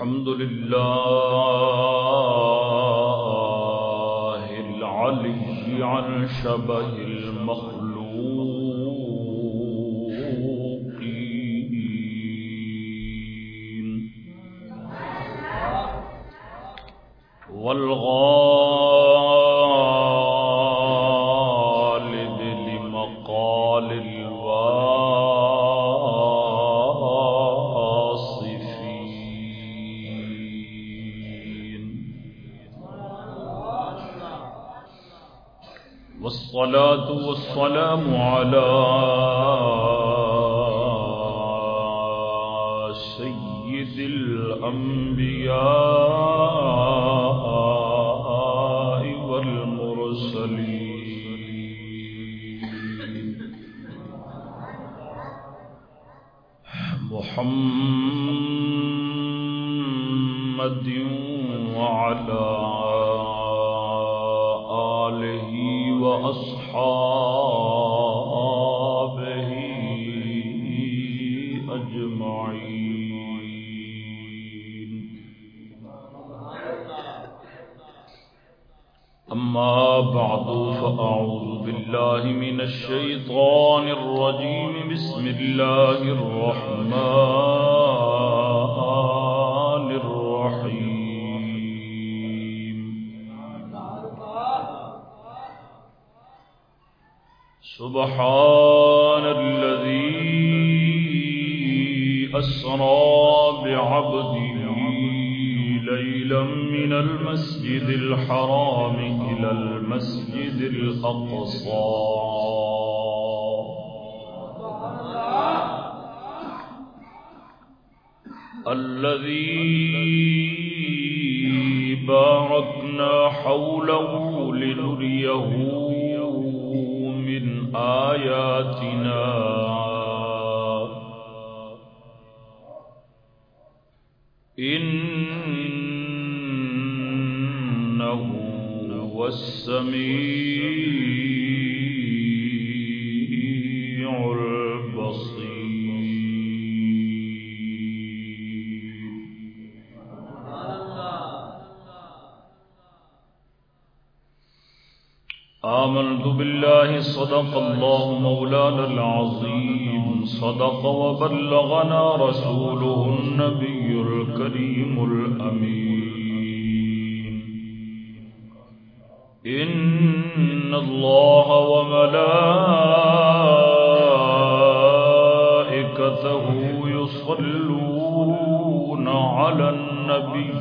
الحمد لله العلي عن شبه المخلوق الذي باركنا حوله لنريه من آياتنا. إنه هو السميع صدق وبلغنا رسوله النبي الكريم الأمين. إن الله وملائكته يصلون على النبي.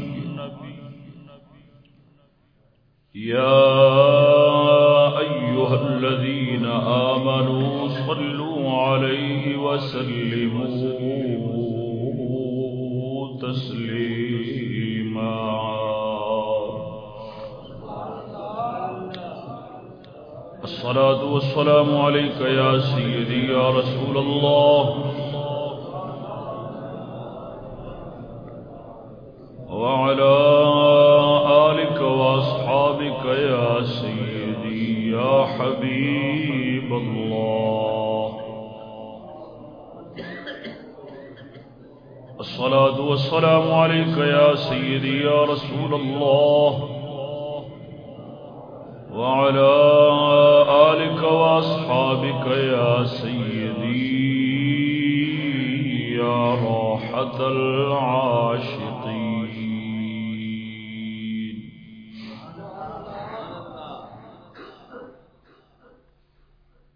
يا وسلموا تسليما الصلاة والسلام عليك يا سيدي يا رسول الله. عليك يا سيدي يا رسول الله وعلى آلك وأصحابك يا سيدي يا راحة العاشقين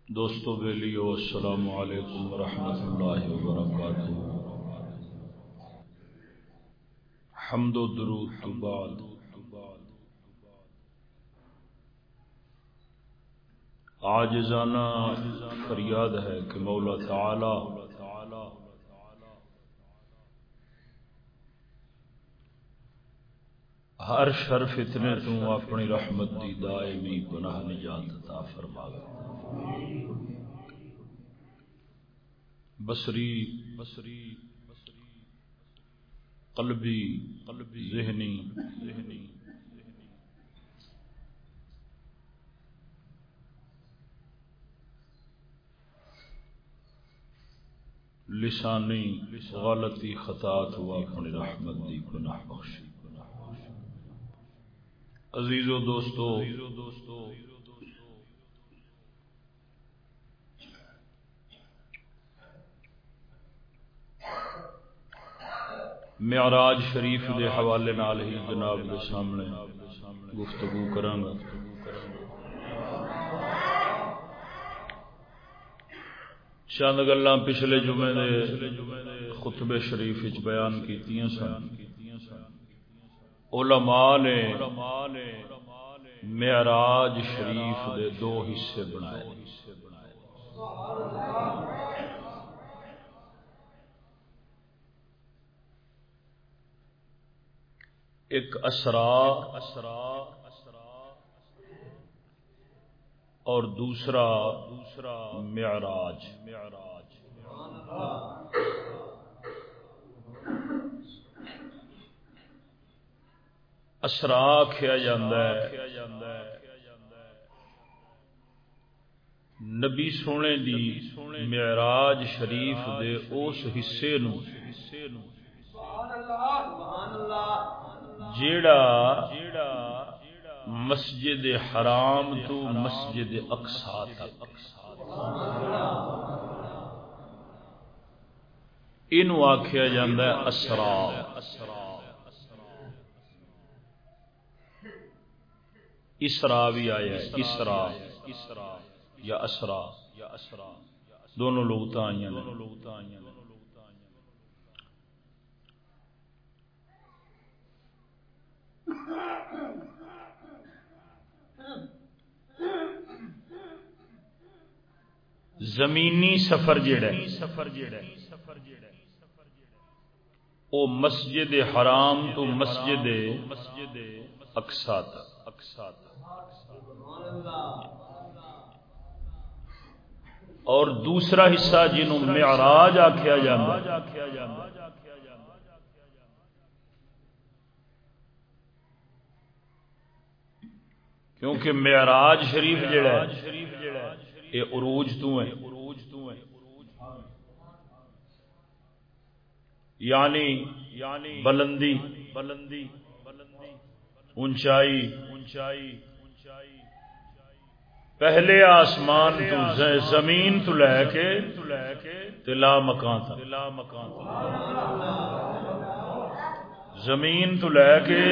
دوستو بیلیو، السلام علیکم ورحمۃ اللہ وبرکاتہ حمد و درود تو بعد۔ عاجزانہ فریاد ہے کہ مولا تعالی ہر شر فتنے تو اپنی رحمت دی دائمی گناہ نجات عطا فرماوے۔ بصری بصری قلبی قلبی ذہنی ذہنی۔ لسانی غلطی خطا تو اپنی رحمت دی گناہ بخشی۔ عزیز و دوستو معراج شریف دے حوالے نال ہی جناب دے سامنے گفتگو کرانگا۔ چند گلا پچھلے جمعے دے خطبے شریف وچ بیان کی سن۔ علماء نے معراج شریف دے دو حصے بنائے۔ سبحان اللہ ایک اسرا اسرا اور دوسرا دوسرا معراج۔ معراج اسرا کیا نبی سونے دی معراج شریف دے اس حصے نو سبحان اللہ سبحان اللہ۔ جیڑا مسجد حرام تو مسجد اقسا تک۔ ان آخیا جا اسرا۔ اسرا بھی آیا اسرا اسرا یا اسرا۔ یا اسرا دونوں لوگ آئی دونوں لوگ آئی زمینی سفر جڑا سفر جڑا او مسجد حرام تو مسجد مسجد اقساط اقساط اور دوسرا حصہ جنہوں معراج آخیا جاتا کیونکہ معراج شریف جڑا ہے یہ عروج تو ہے یعنی یعنی بلندی بلندی اونچائی۔ اونچائی پہلے آسمان تو زمین تو لے کے تلا مکان تلا مکان زمین تو لے کے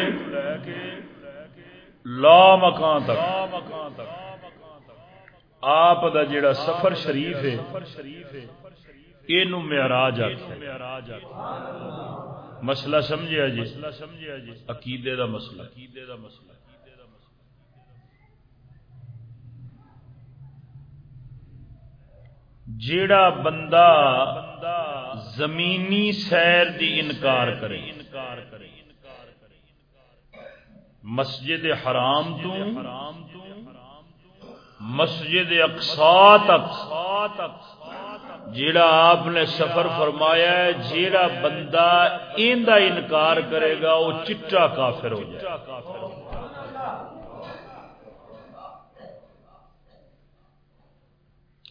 لا مکان تک۔ آپ دا جڑا سفر شریف ہے یہ معراج مسئلہ سمجھا جی؟ عقیدے دا مسئلہ۔ عقیدے دا مسئلہ جیڑا بندہ زمینی سیر دی انکار کرے انکار کرے۔ مسجد حرام تو مسجد اقسا تک، جیڑا آپ نے سفر فرمایا ہے، جیڑا بندہ ان انکار کرے گا، وہ چٹا کافر ہو جائے۔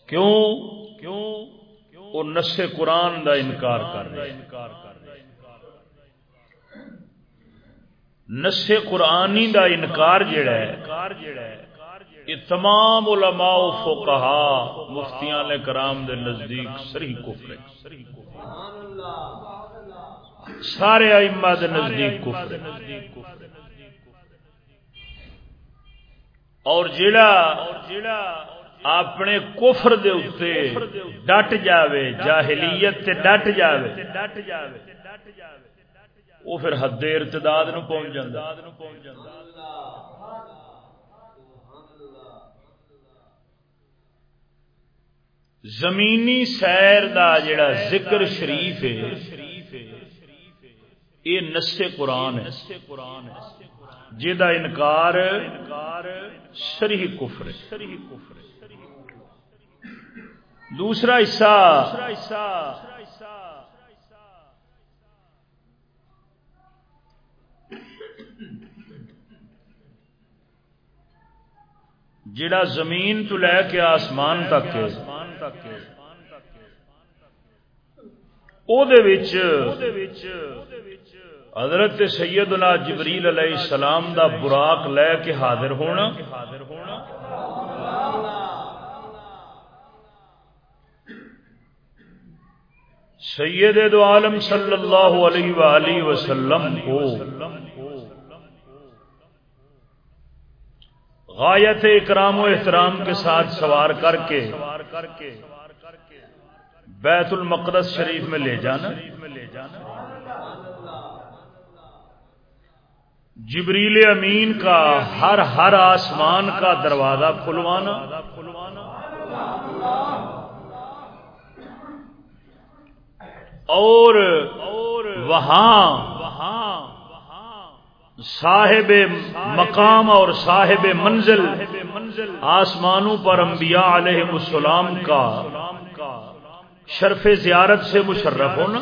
کیوں؟ کیوں وہ نشے قرآن دا انکار کر رہا انکار کر نسے قرآنی دا انکار جڑا ہے یہ تمام علماء و فقہا، مفتیان کرام دے نزدیک سری کفر ہے سارے ائمہ دے نزدیک کفر اور جڑا اپنے کفر دے اوتے ڈٹ جاوے، جاہلیت تے ڈٹ جاوے ڈٹ جاوے وہ پھر حد ارتداد نو پہنچ جاتا زمینی سیر دا جڑا ذکر شریف ہے، یہ نسے قرآن ہے انکار شریح کفر کفر دوسرا حصہ جڑا زمین تو لے کے آسمان تک حضرت سیدنا جبریل علیہ السلام دا براق لے کے حاضر ہونا سید دو عالم صلی اللہ علیہ وآلہ وسلم کو غایت اکرام و احترام کے ساتھ سوار کر کے بیت المقدس شریف میں لے جانا۔ جبریل امین کا ہر ہر آسمان کا دروازہ کھلوانا۔ اور وہاں صاحب مقام اور صاحب منزل آسمانوں پر انبیاء علیہ السلام کا شرف زیارت سے مشرف ہونا۔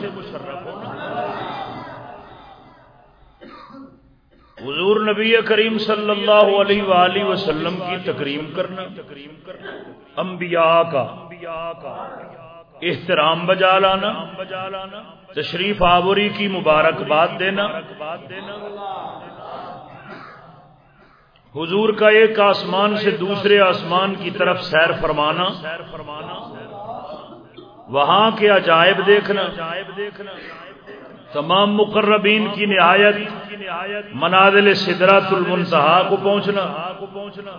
حضور نبی کریم صلی اللہ علیہ وآلہ وسلم کی تکریم کرنا۔ انبیاء کا احترام بجا لانا۔ تشریف آوری کی مبارکباد دینا۔ حضور کا ایک آسمان سے دوسرے آسمان کی طرف سیر فرمانا سیر فرمانا۔ وہاں کے عجائب دیکھنا دیکھنا تمام مقربین کی نہایت منازل سدرات المنتہا کو پہنچنا۔ کو پہنچنا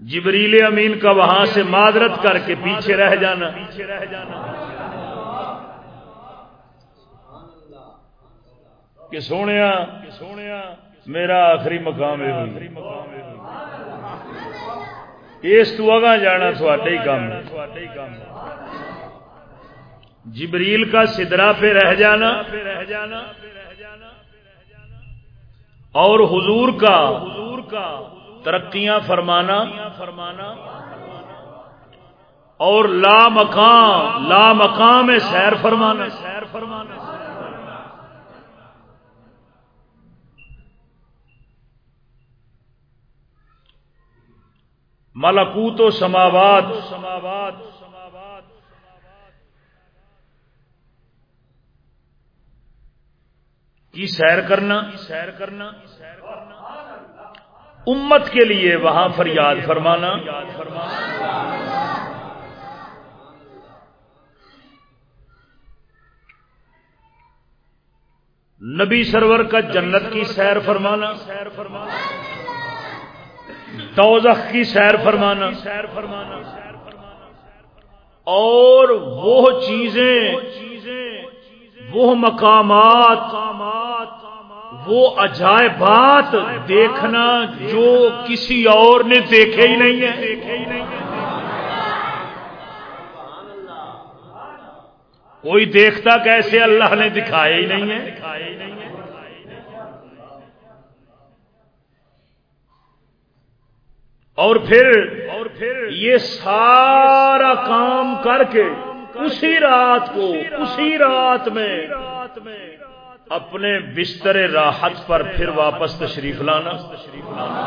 جبریل امین کا وہاں سے معذرت کر کے پیچھے رہ جانا۔ پیچھے رہ جانا کہ سونے سونے میرا آخری مقام ہے۔ اس تو اگا جانا تھوڑے ہی کام جبریل کا سدرا پہ رہ جانا۔ رہ جانا۔ اور حضور کا حضور کا ترقیاں فرمانا۔ فرمانا۔ اور لا مقام لا مقام سیر فرمانا۔ سیر فرمانا۔ ملکوت و سماوات. سماوات کی سیر کرنا؟ سیر کرنا سیر کرنا امت کے لیے وہاں فریاد فرمانا. نبی سرور کا جنت کی سیر فرمانا سیر فرمانا. دوزخ کی سیر فرمانا۔ سیر فرمانا اور وہ چیزیں، وہ مقامات، وہ عجائبات دیکھنا جو کسی اور نے دیکھے ہی نہیں ہے۔ کوئی دیکھتا کیسے اللہ نے دکھائے ہی نہیں ہے۔ اور پھر اور پھر یہ سارا کام کر کے اسی رات کو اسی رات میں اپنے بستر راحت پر پھر واپس تشریف لانا۔ تشریف لانا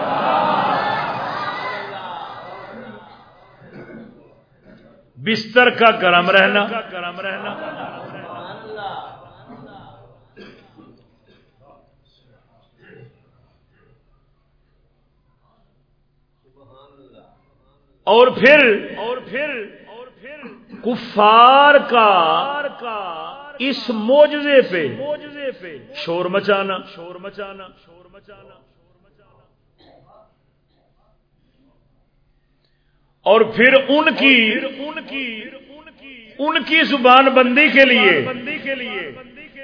بستر کا گرم رہنا گرم رہنا۔ اور پھر اور پھر اور پھر کفار کا اس موجزے پہ پہ شور مچانا۔ شور مچانا شور مچانا۔ اور پھر ان کی ان کی ان کی زبان بندی کے لیے بندی کے لیے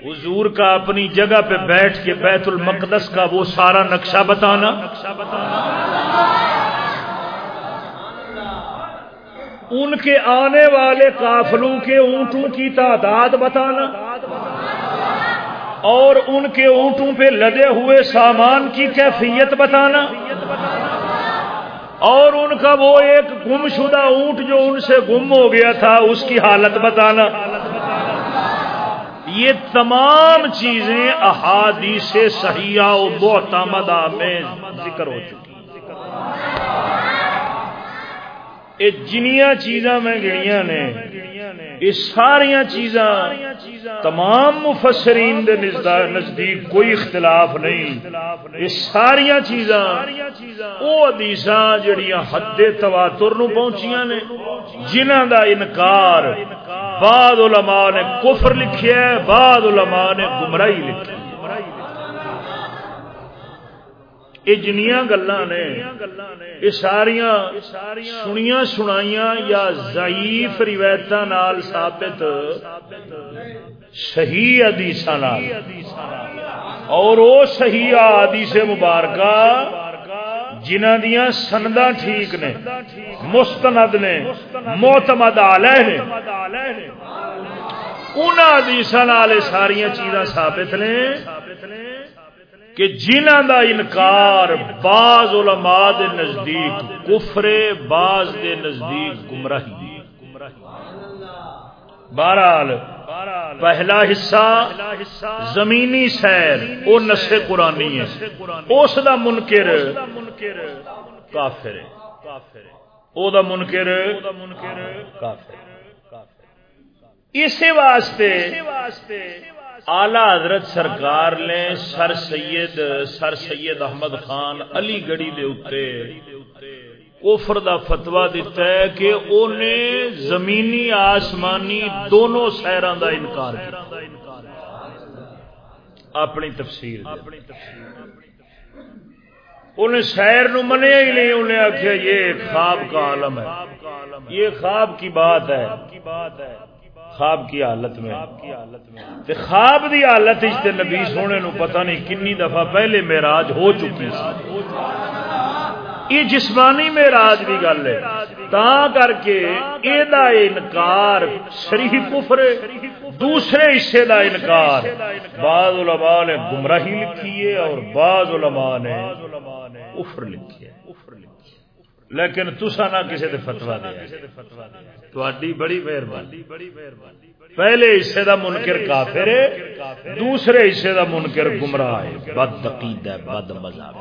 حضور کا اپنی جگہ پہ بیٹھ کے بیت المقدس کا وہ سارا نقشہ بتانا۔ نقشہ بتانا۔ ان کے آنے والے قافلوں کے اونٹوں کی تعداد بتانا اور ان کے اونٹوں پہ لدے ہوئے سامان کی کیفیت بتانا اور ان کا وہ ایک گم شدہ اونٹ جو ان سے گم ہو گیا تھا، اس کی حالت بتانا۔ یہ تمام چیزیں احادیث صحیحہ و محتمدہ میں ذکر ہو چکی۔ جنیاں چیزاں میں گڑیاں نے یہ ساریا چیزاں تمام مفسرین دے نزدیک کوئی اختلاف نہیں۔ یہ ساریا چیزاں وہ حدیث جڑیاں حد تواتر نو پہنچیاں نے جنہ دا انکار بعد علماء نے کفر لکھیا ہے بعد علماء نے گمراہی لکھی۔ یہ جنیا گلا نے یہ ساریا سنیا سنائیاں یا ضعیف روایت ثابت صحیح حدیث اور وہ صحیح حدیث مبارکہ جنہ دیا سندا ٹھیک نے مستند نے موتمد آلہ نے انہوں حدیث ساریا چیزاں ثابت نے کہ جنہ دا انکار بعض علماء دے نزدیک، کفرے بعض دے نزدیک گمراہی۔ بہرحال، پہلا حصہ زمینی سیر، وہ نشے قرآنی ہے۔ اس دا منکر کافر او دا منکر کافر اسی واسطے آلہ حضرت سرکار نے سر سید سر سید احمد خان علی گڑھی دے اتے کوفر دا فتوا دیتا ہے کہ انہیں زمینی آسمانی دونوں سیران دا انکار کیا۔ اپنی تفسیر انہیں سیر نو منیا ہی نہیں انہیں آخیا یہ خواب کا عالم ہے۔ یہ خواب کی بات ہے۔ خواب کی حالت میں۔ تے خواب دی حالت اس تے نبی سونے نو پتہ نہیں کنی دفعہ پہلے معراج ہو چکی سی۔ یہ جسمانی معراج دی گل ہے۔ تا کر کے اے دا انکار شریح کفر دوسرے حصے دا انکار۔ بعض علماء نے گمراہی لکھی ہے اور بعض علماء نے کفر لکھی ہے۔ لیکن تسا نہ کسی دے فتوا دیا بڑی مہربانی۔ پہلے حصے دا منکر کافر ہے دوسرے حصے دا منکر گمراہ ہے۔ بد عقید ہے بد مذہب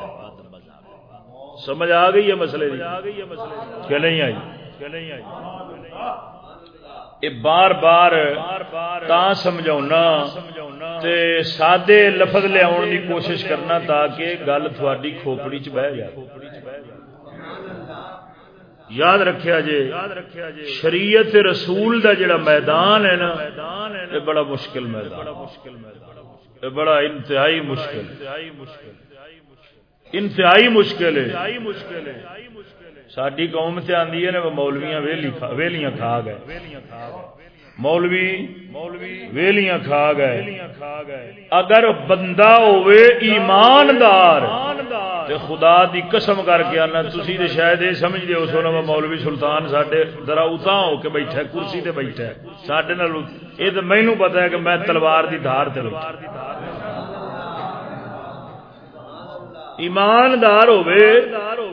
سمجھ آ گئی ہے مسئلے کہ نہیں آئی؟ کہ نہیں آئی بار بار تا سمجھاؤنا تے سادے لفظ لیا دی کوشش کرنا تاکہ گل تھوڑی کھوپڑی چ بہ جائے۔ یاد رکھیا جے، شریعت رسول دا جڑا میدان ہے نا یہ بڑا مشکل میدان۔ یہ بڑا انتہائی مشکل۔ انتہائی مشکل ہے۔ ساری قوم سے آدھی ہے نا مولویاں ویلیاں کھا گئے۔ مولوی ویلیاں کھا گئے۔ اگر بندہ ہوئے ایماندار تے خدا دی قسم کر کے آنا، تسی تے شاید یہ سمجھ دے اس میں مولوی سلطان ساڈے ذرا اتاں ہو کے بیٹھا ہے، کرسی تے بیٹھا ہے۔ ساڈے نال اے تے مینوں پتہ ہے کہ میں تلوار دی دھار تے بیٹھا ایماندار ہوئے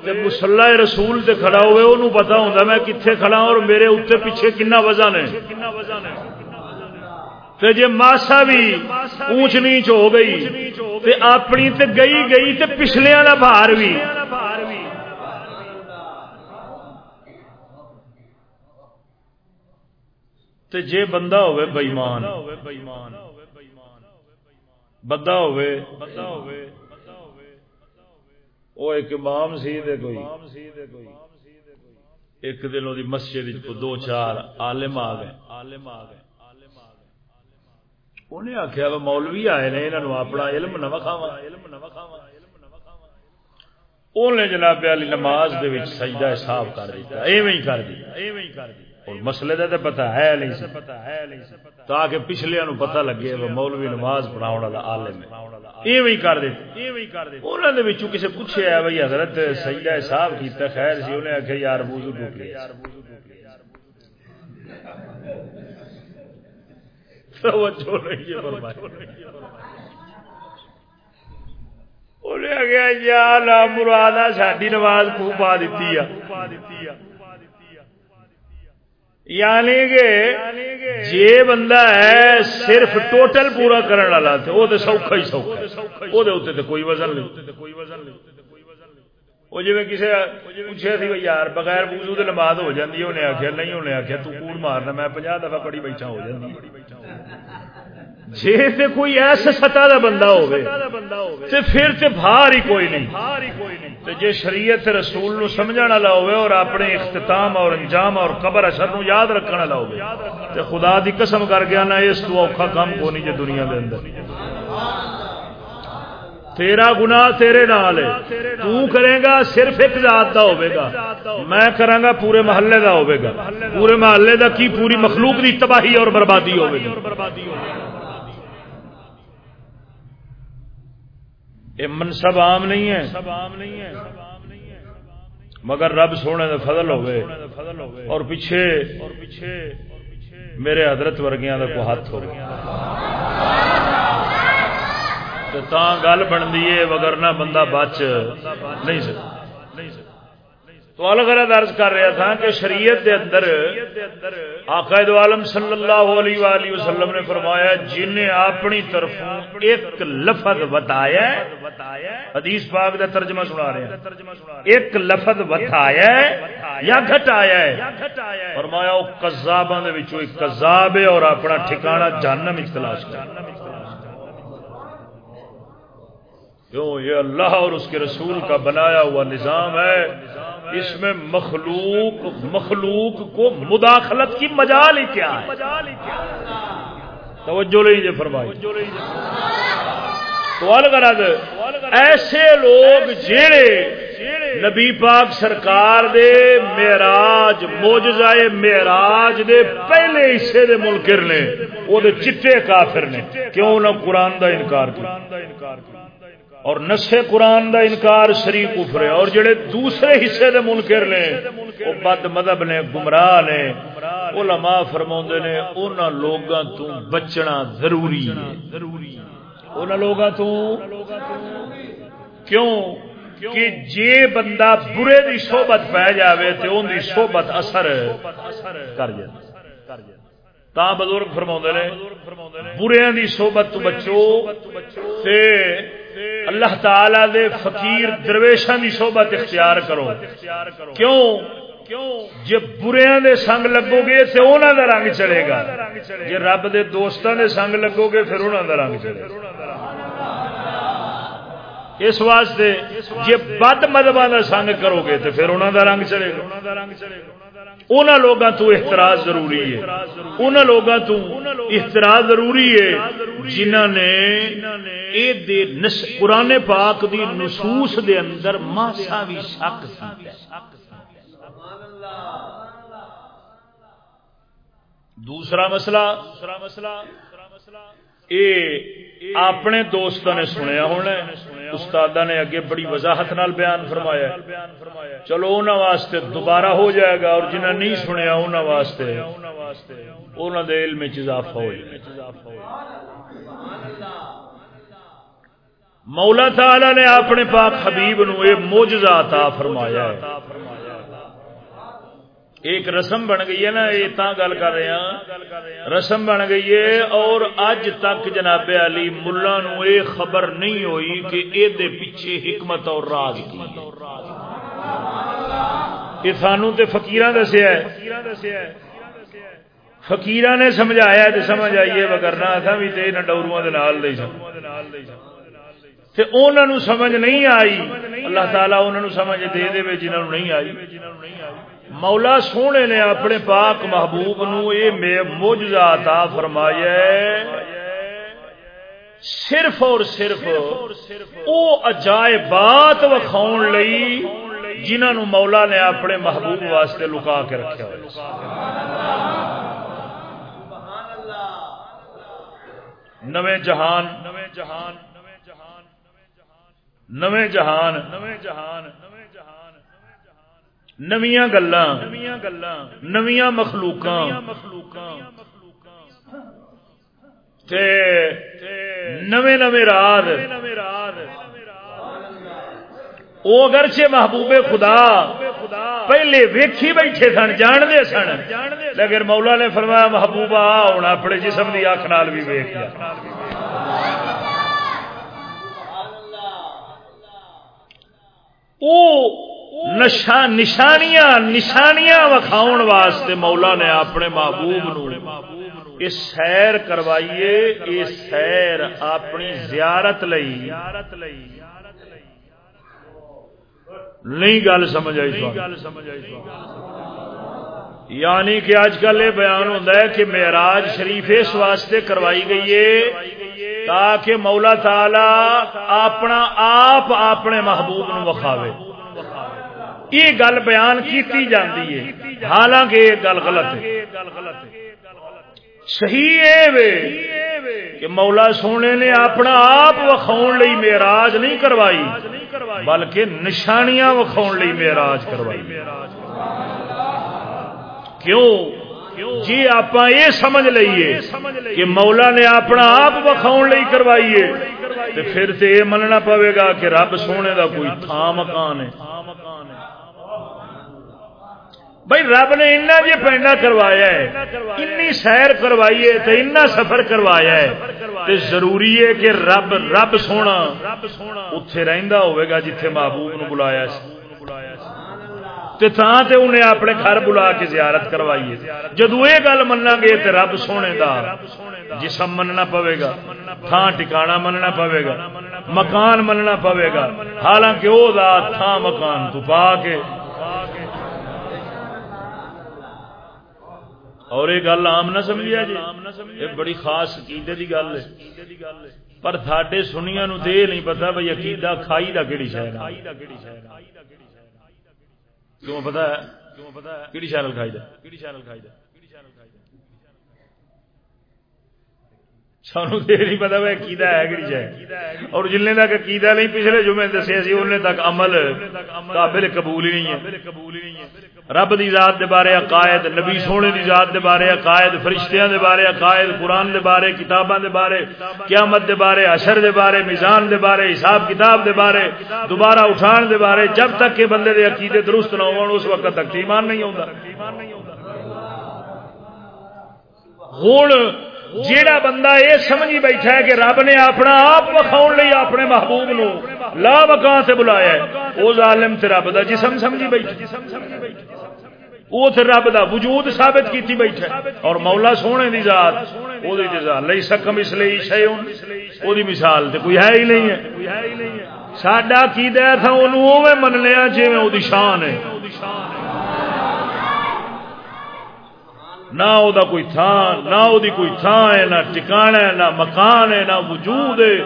تے مسلح رسول تے کھڑا ہوئے انہوں پتا ہوندا میں کتھے کھڑا ہوں اور میرے اوتے پیچھے کنا وزن ہے۔ تے جے ماسا بھی اونچ نیچ ہو گئی، تے اپنی تے گئی گئی تے پچھلے والا بھار بھی۔ تے جے بندہ ہوئے بےمان بندہ ہوئے بندہ ایک امام سی دے کوئی، ایک دن وہ مسجد دو چار عالم آ گئے عالم آ گئے۔ انہیں آخیا مولوی آئے نے انہوں اپنا علم نہ وکھاوا علم نہ وکھاوا انہیں جناب علی نماز دے وچ سجدہ صاف کر دیتا ایویں ہی کر دیا ایویں ہی کر دیا اور مسئلے دا تے پتہ ہے نہیں سی پتہ ہے نہیں سی تاکہ پچھلے نو پتہ لگے وہ مولوی نماز پڑھاون والا عالم ہے ایویں ہی کر دے ایویں ہی کر انہاں دے وچوں کسے پوچھیا ہے بھئی حضرت سجدہ صاف کیتا خیر سی انہیں آکھیا یار وضو ٹوٹ لیا توجہ نہیں ہے انہیں آگیا یا مرادہ ساری نماز کو پا دیتی ہے۔ یعنی کہ جی بندہ ہے صرف ٹوٹل پورا کرنے والا وہ تو سوکھا ہی سوکھا وہ کوئی وزن نہیں۔ وہ جی کسی پوچھے سی بھائی یار، بغیر بوزو تو نماز ہو جاتی انہیں آخیا نہیں، انہیں آخیا تو کوڑ مارنا، میں پناہ دفعہ پڑی بیٹھا ہو جاتی جی تے کوئی ایسا سطح دا بندہ ہوئے تے پھر تے بھار ہی کوئی نہیں۔ تے جے شریعت رسول نو سمجھن والا ہوئے اور اپنے اختتام اور انجام اور قبر اشر نو یاد رکھن والا ہوئے تے خدا دی قسم کر گیا نا، اس تو اوکھا کام کو نہیں جے دنیا دے اندر۔ تیرا گنا تیرے نال ہے۔ تو کرے گا، صرف ایک ذات دا ہوے گا۔ میں کراں گا، پورے محلے دا ہوے گا۔ پورے محلے دا کی پوری مخلوق دی تباہی اور بربادی ہوے گی۔ یہ منصب عام نہیں ہے۔ سب عام نہیں ہے مگر رب سونے دا فضل ہوئے۔ اور پیچھے اور پیچھے میرے حضرت ورگیاں دا کو ہاتھ ہو۔ تا گل بنتی ہے وگرنا بندہ بچ نہیں سکتا۔ تو الگ الگ درج کر رہا تھا کہ شریعت دے اندر آقائد عالم صلی اللہ علیہ وآلہ وسلم نے فرمایا جن نے اپنی طرف ایک لفظ بتایا حدیث پاک دا ترجمہ سنا رہے ہیں۔ ایک لفظ بتایا یا گھٹایا ہے؟ فرمایا وہ کذاباں دے وچوں، ایک کذاب ہے اور اپنا ٹھکانہ جہنم وچ تلاش کر۔ کیوں؟ یہ اللہ اور اس کے رسول کا بنایا ہوا نظام ہے۔ اس میں مخلوق مخلوق کو مداخلت کی مجال ہی کیا ہے؟ توجہ لے جی فرمائی۔ تو الگ ایسے لوگ جیڑے نبی پاک سرکار دے میراج موجزائے میراج دے پہلے حصے دے منکر نے، وہ دے چٹے کافر نے۔ کیوں نہ قرآن دا انکار کیا اور نسے قرآن دا انکار شریف افرے اور جڑے دوسرے حصے دے منکر نے، وہ بد مذہب نے، گمراہ نے، علماء فرما نے انہوں لوگوں تو بچنا ضروری ہے. انہوں لوگوں تو کیوں؟ کہ جے بندہ برے دی صحبت پہ جاوے تے ان دی صحبت اثر کر جائے. تا بزرگ فرما نے، برے دی صحبت تو بچو تے اللہ تعالی دے فقیر درویشاں دی صحبت اختیار کرو۔ کیوں؟ جی بریاں دے سنگ لگو گے تے انہاں دا رنگ چلے گا۔ جی رب دے دوستاں دے سنگ لگو گے پھر انہاں دا رنگ چلے گا۔ اس واسطے جی بد مذہباں دا سنگ کرو گے تو پھر انہاں دا رنگ چلے گا۔ ان لوگوں تو احتراج ضروری ہے۔ ان لوگوں تو احتراج ضروری ہے جنہوں نے قرآن پاک دی نصوص دے اندر ماسا بھی شک دوسرا مسئلہ دوسرا مسئلہ اے اپنے دوستوں نے سنیا ہونا استاد نے اگے بڑی وضاحت نال بیان فرمایا چلو انہوں واسطے دوبارہ ہو جائے گا اور جنہیں نہیں سنیا انہوں واسطے انہوں دے علم اضافہ ہو جائے مولا تعالی نے اپنے پاک حبیب نو یہ موجزہ عطا فرمایا ہے۔ ایک رسم بن گئی ہے نا، یہ تا گل کر رہے ہیں رسم بن گئی ہے اور اج تک جناب علی ملا نو یہ خبر نہیں ہوئی کہ اے دے پیچھے حکمت اور راز کی یہ سانو تے فقیراں دسیا ہے۔ فقیراں نے سمجھایا تے سمجھ آئیے وگرنا اساں بھی تے نہ ڈوروਆਂ دے نال دے تے انہاں نو سمجھ نہیں آئی۔ اللہ تعالی انہاں نو سمجھ دے دے جنہاں نو نہیں آئی۔ مولا سونے نے اپنے پاک محبوب نو یہ موجزہ عطا فرمایا صرف اور صرف او عجائبات وکھاؤن لئی جنہاں نو مولا نے اپنے محبوب واسطے لکا کے رکھا نویں جہان نویں جہان نویں جہان نویں جہان نویں جہان۔ نویاں گلاں نویاں مخلوق نویں نویں راز وہ اگرچہ محبوب خدا پہلے ویکھی بیٹھے سن جانتے سن لیکن مولا نے فرمایا محبوبہ ہوں اپنے جسم کی اکھ نال بھی ویک نشانیاں نشانیاں وکھاؤ واسطے مولا نے اپنے محبوب نو یہ سیر کروائیے، یہ سیر اپنی زیارت لئی۔ نہیں گل سمجھ آئی گل سمجھ آئی یعنی کہ آج کل یہ بیان ہوتا ہے کہ معراج شریف اس واسطے کروائی گئی ہے تاکہ مولا تعالی اپنا آپ اپنے محبوب نو وکھاوے۔ یہ گل بیان کی جاتی ہے۔ حالانکہ یہ گل غلط ہے۔ صحیح ہے کہ مولا سونے نے اپنا آپ وکھاؤ میراج نہیں کروائی، بلکہ نشانیاں وکھاؤ میراج کروائی۔ کیوں؟ جی آپ یہ سمجھ لئیے کہ مولا نے اپنا آپ وکھاؤ کروائیے پھر تو یہ مننا پوے گا کہ رب سونے کا کوئی تھا مکان ہے۔ بھائی رب نے اتنا جی پینڈا کروایا ہے۔ انی سیر کروائی ہے تو اتنا سفر کروایا ہے۔ تو ضروری ہے کہ رب رب سونا اتے رہندا ہوئے گا جتھے محبوب نو بلایا تے تھان تے انہیں اپنے گھر بلا کے زیارت کروائی ہے۔ جدو یہ گل مننا گے تے رب سونے دا جسم مننا پوے گا تھان ٹکانا مننا پوے گا، مکان مننا پوے گا۔ حالانکہ وہ دا تھان مکان تو پا کے اور یہ گل آم نہ سمجھا جی یہ بڑی خاص عقیدے کی گل ہے۔ پر تھے سنیا نو دے نہیں پتا بھائی عقیدہ کھائی کا کہڑی شہر کیوں ہے؟ کھائی دا؟ کھائی دا؟ سانو دے نہیں پتا عقیدہ ہے کہڑی شہر اور جن تک عقیدہ نہیں پچھلے جمعے دسے سی ان تک عمل قابل قبول ہی نہیں ہے۔ رب دی ذات دے بارے عقائد، نبی سونے دی ذات دے بارے عقائد، فرشتیاں دے بارے عقائد، قرآن دے بارے، کتاباں دے بارے، قیامت دے بارے اشر دے بارے، میزان دے بارے، حساب کتاب دے بارے، دوبارہ اٹھان دے بارے، جب تک کہ بندے دے عقیدے درست نہ ہون، اس وقت تک ایمان نہیں ہوندا ہن جیڑا بندہ یہ سمجھی بیٹھا ہے کہ رب نے اپنا آپ وکھاؤ لئی اپنے محبوب نو لا مکان سے بلایا ہے وہ ظالم تے رب دا جسم سمجھی بیٹھا جسم سمجھی رب دا وجود ثابت کیتی بیٹھا اور مولا سونے دی ذات، او دی جزا، لئی سکم اس لیے شیون او دی مثال تے کوئی ہے ہی نہیں ہے۔ ساڈا کیدا تھا، اونوں اوویں من لیا جویں او دی شان ہے۔ نہ او دا کوئی تھان، نہ او دی کوئی تھان ہے، نہ ٹکانا ہے نہ مکان ہے، نہ وجود ہے،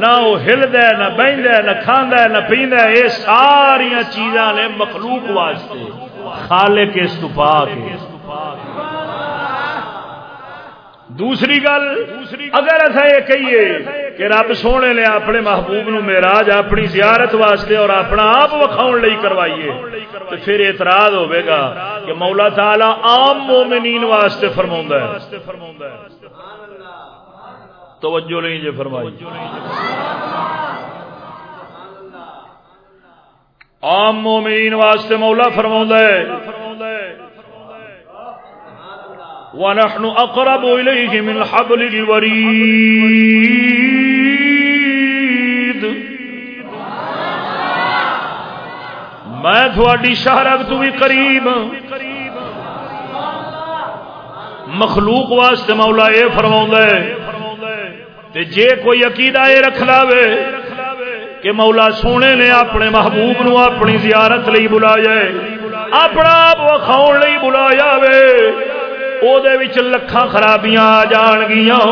نہ او ہلدا ہے، نہ بہند ہے، نہ کھاندا ہے، نہ پیندا ہے، یہ ساری چیزاں نے مخلوق واسطے، خالق استفا ہے۔ دوسری گل، اگر ایسا یہ کہیے کہ رب سونے نے اپنے محبوب نو میراج اپنی زیارت واسطے اور اپنا آپ وکھاؤ لئی کروائیے، تو پھر اعتراض ہوئے گا کہ مولا تعالی عام مومنین واسطے فرما ہے۔ توجہ نہیں جی فرمائی۔ عام مومنین واسطے مولا فرما ہے۔ ونحن اقرب اليه من حبل الوريد. میں تھوڑی شہرت تو بھی قریب. مخلوق واسطے مولا یہ فرما ہے جے کوئی عقیدہ یہ رکھ لاوے کہ مولا سونے نے اپنے محبوب نو اپنی زیارت لئی بلایا اپنا آپ وکھاؤ لئی بلایا وے۔ او دے وچ لکھاں خرابیاں آ جان گیاں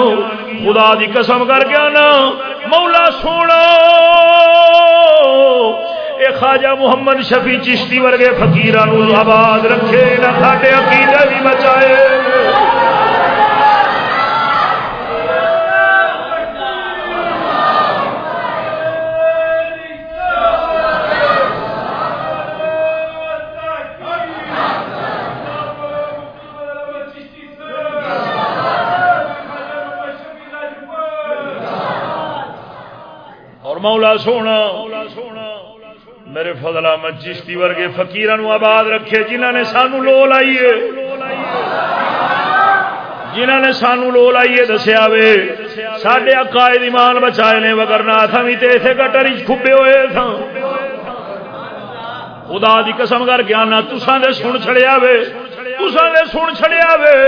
خدا دی قسم کر کے نا مولا سونا اے خواجہ محمد شفیع چشتی ورگے فقیراں نو آباد رکھے نہ ساڈے بھی بچائے مولا سونا، میرے فضل احمد چشتی ورگے فقیران آباد رکھے جنہ نے سانو لو لائیے جنہ نے سانو لو لائیے دسیا وے سڈے عقائد ایمان بچائے نے، وگر نہ تھا بھی تے گٹر کھبے ہوئے تھا خدا دی قسم کر گیا نا تساں دے سن چھڑیا وے، تساں دے سن چھڑیا وے۔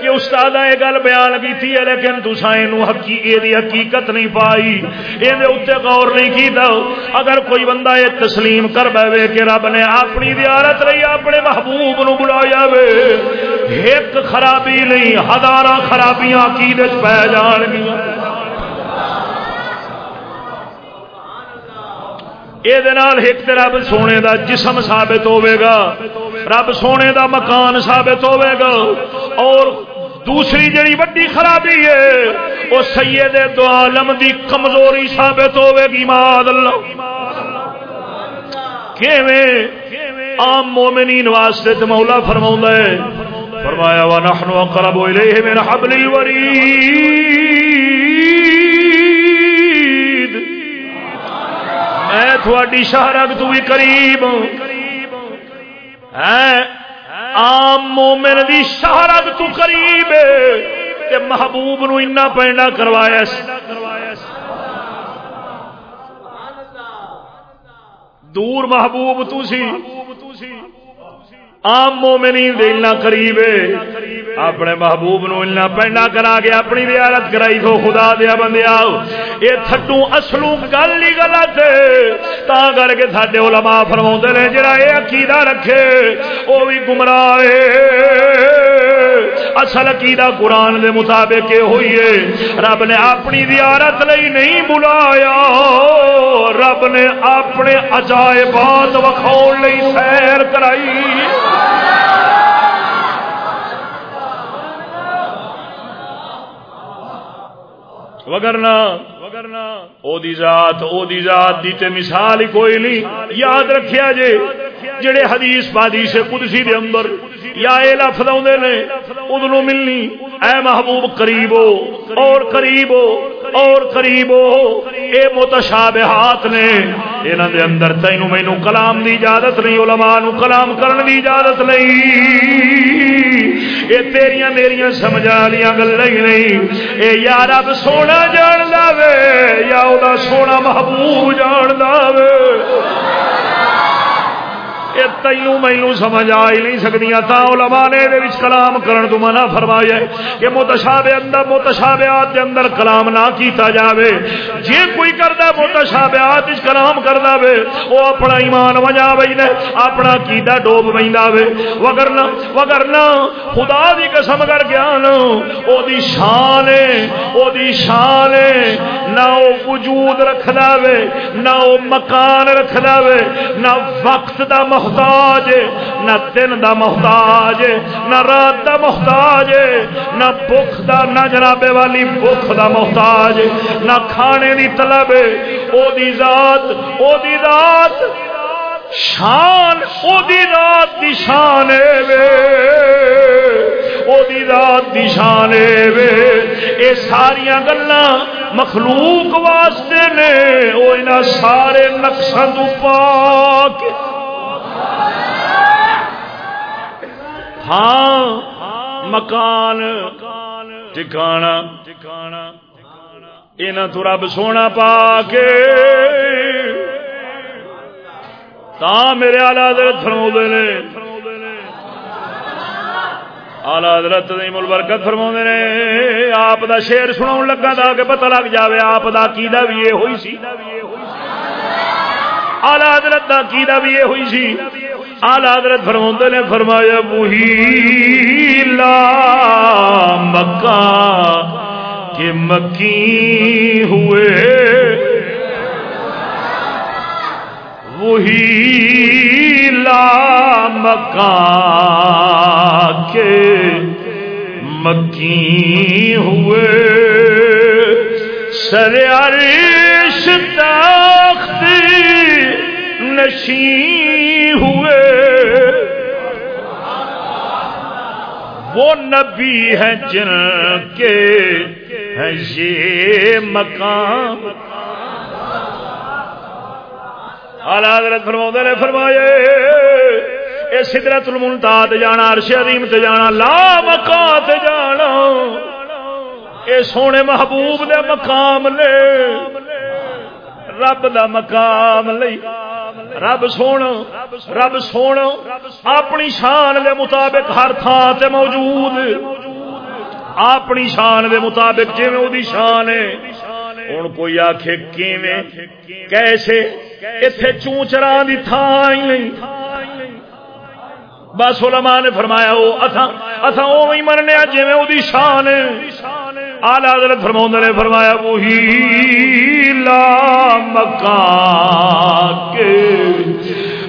کہ استاد یہ گل بیان کی ہے، لیکن تساں اینو حقیقت نہیں پائی۔ اے دے اوتے غور نہیں کیتا۔ اگر کوئی بندہ یہ تسلیم کر بیوے کہ رب نے اپنی زیارت رہی اپنے محبوب نو بلایا وے، ایک خرابی نہیں، ہزاراں خرابیاں عقیدے وچ پے جان گیاں۔ ایک رب سونے دا جسم ثابت ہوے گا، رب سونے دا مکان ثابت ہوے گا، اور دوسری جڑی وڈی خرابی ہے، وہ سید دو عالم دی کمزوری ثابت ہوے گی ماد اللہ کیویں؟ عام مومنین واسطے تو مولا فرما ہے، فرمایا وا نحن اقرب الیہ من حبل الورید میں تھوڑی شہرگ تو بھی قریب۔ ہوں عام مومن دی شہرت تو قریب تے محبوب نو اتنا پینا کروایا دور محبوب تو سی۔ عام مومنین دے اتنا قریب اپنے محبوب نو اتنا پینڈا کرا کے اپنی زیارت کرائی تو خدا دیا بندیا یہ تھٹو اصلوں گل ہی غلط تا کر کے ساڈے علماء فرما نے، جڑا یہ عقیدہ رکھے وہ بھی گمراہ اصل عقیدہ قرآن دے مطابق یہ ہوئی ہے۔ رب نے اپنی زیارت لئی نہیں بلایا۔ رب نے اپنے عجائبات وکھاؤ لئی سیر کرائی۔ وگرنا وگرنا او دی ذات او دی ذات دی تے مثال ہی کوئی نہیں۔ یاد رکھیا جے، جڑے حدیث پادی سے قدسی دے اندر یا اے لفظ اوندے نے اودنو ملنی، اے محبوب قریبو، اور قریبو اور قریبو، اے متشابہات نے۔ انہاں دے اندر تینو مینوں کلام دی اجازت نہیں، علماء نو کلام کرن دی اجازت نہیں۔ اے تیریاں میریاں سمجھا لیاں گلاں ہی نہیں۔ اے یا رب سونا جان لاوے، یا او سونا محبوب جان لاوے تینوں مینو سمجھ آ ہی نہیں سکتی تا علماء نے دے وچ کلام کرن تو منع فرمایا کہ متشابہ اندر متشابہات دے اندر کلام نہ کیتا جاوے۔ جے کوئی کردا متشابہات وچ کلام کردا وے، او اپنا ایمان وجا ویندے اپنا کیدا ڈوب ویندا وے۔ وگرنا وگرنا خدا دی قسم کر گیان او دی شان ہے، او دی شان ہے۔ نہ او وجود رکھدا وے، نہ او مکان رکھدا وے، نہ وقت دا محتاج، نہ دن دا محتاج، نہ رات دا محتاج، نہ بخ دا، نہ جنابے والی بخ دا محتاج، نہ کھانے دی طلب، او دی ذات، او دی ذات شان، او دی ذات دی شان اے وے، او دی ذات دی شان اے وے، اے ساریاں گلاں مخلوق واسطے نے، او انہاں سارے نقشاں تو پاک ہاں مکان ٹکانا ٹکانا یہاں تو رب سونا پا کے تا میرے آلہ حضرت فرما نے۔ آلہ حضرت مل برکت فرما نے۔ آپ دا شیر سنا لگا تھا کہ پتہ لگ جاوے، آپ دا کیدا بھی یہ ہوئی سی۔ آلہ حضرت دا کیدا بھی یہ ہوئی سی۔ آل حضرت فرما نے فرمایا، وہی لا مکہ کے مکی ہوئے۔ وہی لا مکہ کے مکی ہوئے۔ سر عرش نشین ہوئے۔ وہ نبی ہیں جن کے ہیں یہ مقام۔ حضرت فرما نے فرمائے اے سدرت المنتا جانا، عرش عظیم تے جانا، لا مکان تے جانا۔ اے سونے محبوب دے مقام لے رب دا مقام لئی۔ رب سونا رب سونا، اپنی شان دے مطابق ہر تھان تے موجود، اپنی شان دے مطابق جی وہ شان ہے ہوں کوئی آخ کیسے اتنے چونچرا کی تھان ہی نہیں، بس علماء نے فرمایا وہ اتھا وہ مننے جی وہ شان ہے آلہ حضرت فرما نے فرمایا، وہی لا مکان کے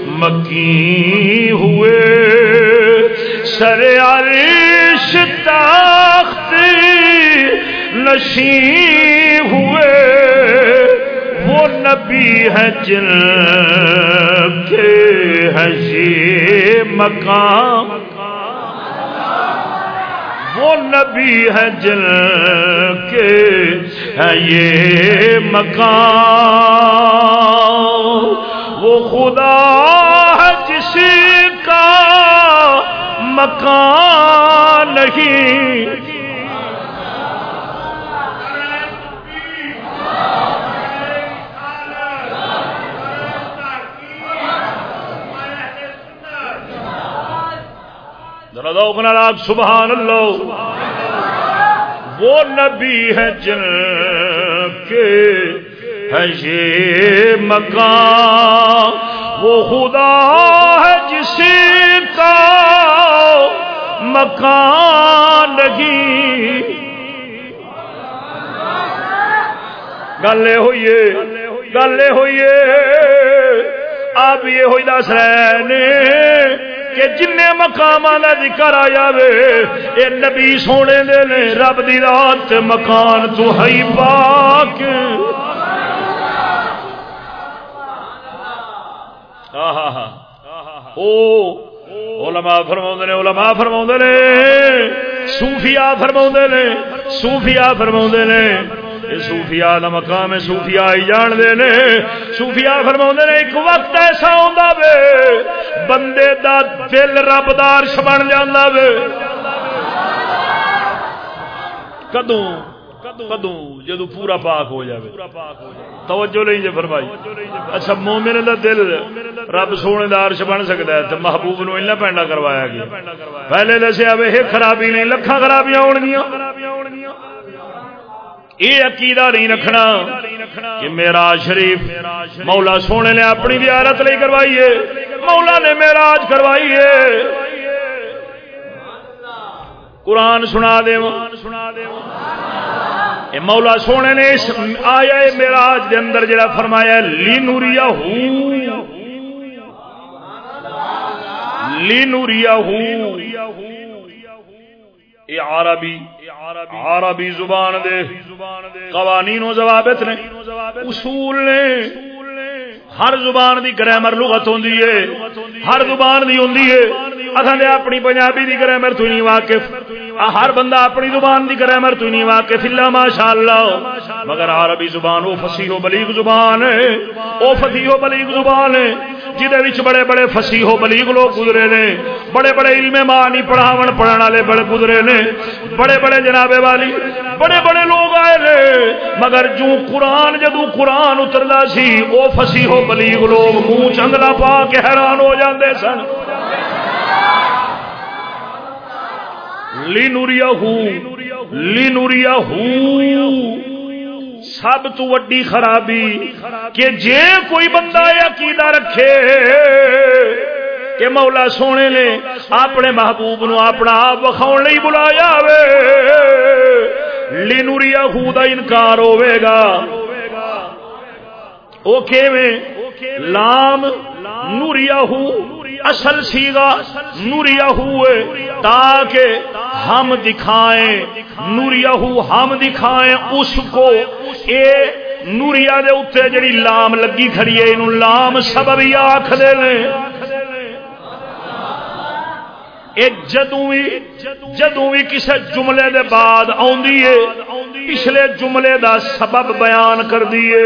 مکی ہوئے۔ سر عرش تخت نشی ہوئے۔ وہ نبی ہے جن کے ہے مقام۔ وہ نبی ہے جل کے ہے یہ مکان وہ خدا ہے جس کا مکان نہیں۔ سبحان اللہ وہ نبی ہے جن کے ہے یہ مکان وہ خدا ہے جس کا مکان نہیں۔ گل یہ ہوئی گل یہ ہوئی آپ یہ ہوئی دس رہے کہ جن مقام کا ذکر آ جائے یہ نبی سونے دے نے، رب دی رات مکان تو ہی پاک۔ علماء فرما نے، علماء فرما نے۔ صوفیاء فرما نے، صوفیاء فرما نے۔ سوفیا کا مقام سوفیا ہی جان دے نے۔ سوفیا فرما نے، ایک وقت ایسا آ بندے دا دل ربدار بن جانا وے۔ کدوں؟ کدوں؟ جدو پورا پاک ہو جائے توجہ نہیں جی فرمائی۔ اچھا مومن دا دل رب سونے دا عرش بن سکتا ہے تو محبوب نو اینا پینڈا کروایا گیا۔ پہلے دسیا وے خرابی نہیں، لکھاں خرابیاں ہون گیا یہ عقیدہ نہیں رکھنا کہ میرا شریف مولا سونے نے اپنی زیارت لئی کروائی ہے۔ مولا نے میرا آج کروائی ہے۔ قرآن سنا دے سنا دے مولا سونے نے اس آیا میرا آج دے اندر جڑا فرمایا لی نوریا ہوں لی نوریا ہوں عربی عربی زبان دے۔ قوانین و ضوابط نے۔ اصول نے۔ ہر زبان دی گرامر لغت ہوندی ہے۔ ہر زبان دی ہوندی ہے۔ اساں دے اپنی پنجابی دی گرامر تو نہیں واقف۔ ہر بندہ اپنی زبان دی گرامر تو نہیں واقف۔ الا ماشاءاللہ۔ مگر عربی زبان او فصیح و بلیغ زبان ہے۔ او فصیح و بلیغ زبان ہے۔ جدے وچ بڑے بڑے فصیح و بلیغ لوگ گزرے نے، بڑے بڑے علم معنی پڑھاون پڑھن والے بڑے گزرے نے، بڑے بڑے جناب والی، بڑے بڑے لوگ آئے نے، مگر جو قرآن جدو قرآن اتردا سی، او فصیح و بلیغ لوگ منہ چنگلا پا کے حیران ہو جاندے سن۔ لی نوریا لی نوریا سب تو وڈی خرابی کہ جے کوئی بندہ عقیدہ رکھے کہ مولا سونے نے اپنے محبوب نو اپنا آپ وکھاؤ نہیں بلایا لی نوریا ہو دا انکار ہوے گا۔ او کیویں؟ لام نوریا ہو اصل سیگا نوریا ہوئے تاکہ ہم دکھائیں نوریا ہم دکھائیں، اس کو اے نوریا دے اتنے جڑی لام لگی کھڑی ہے انہوں لام سبب ہی آکھ دے لیں جدوں جدوں بھی کسی جملے دے بعد آندی ہے، پچھلے جملے دا سبب بیان کر دیے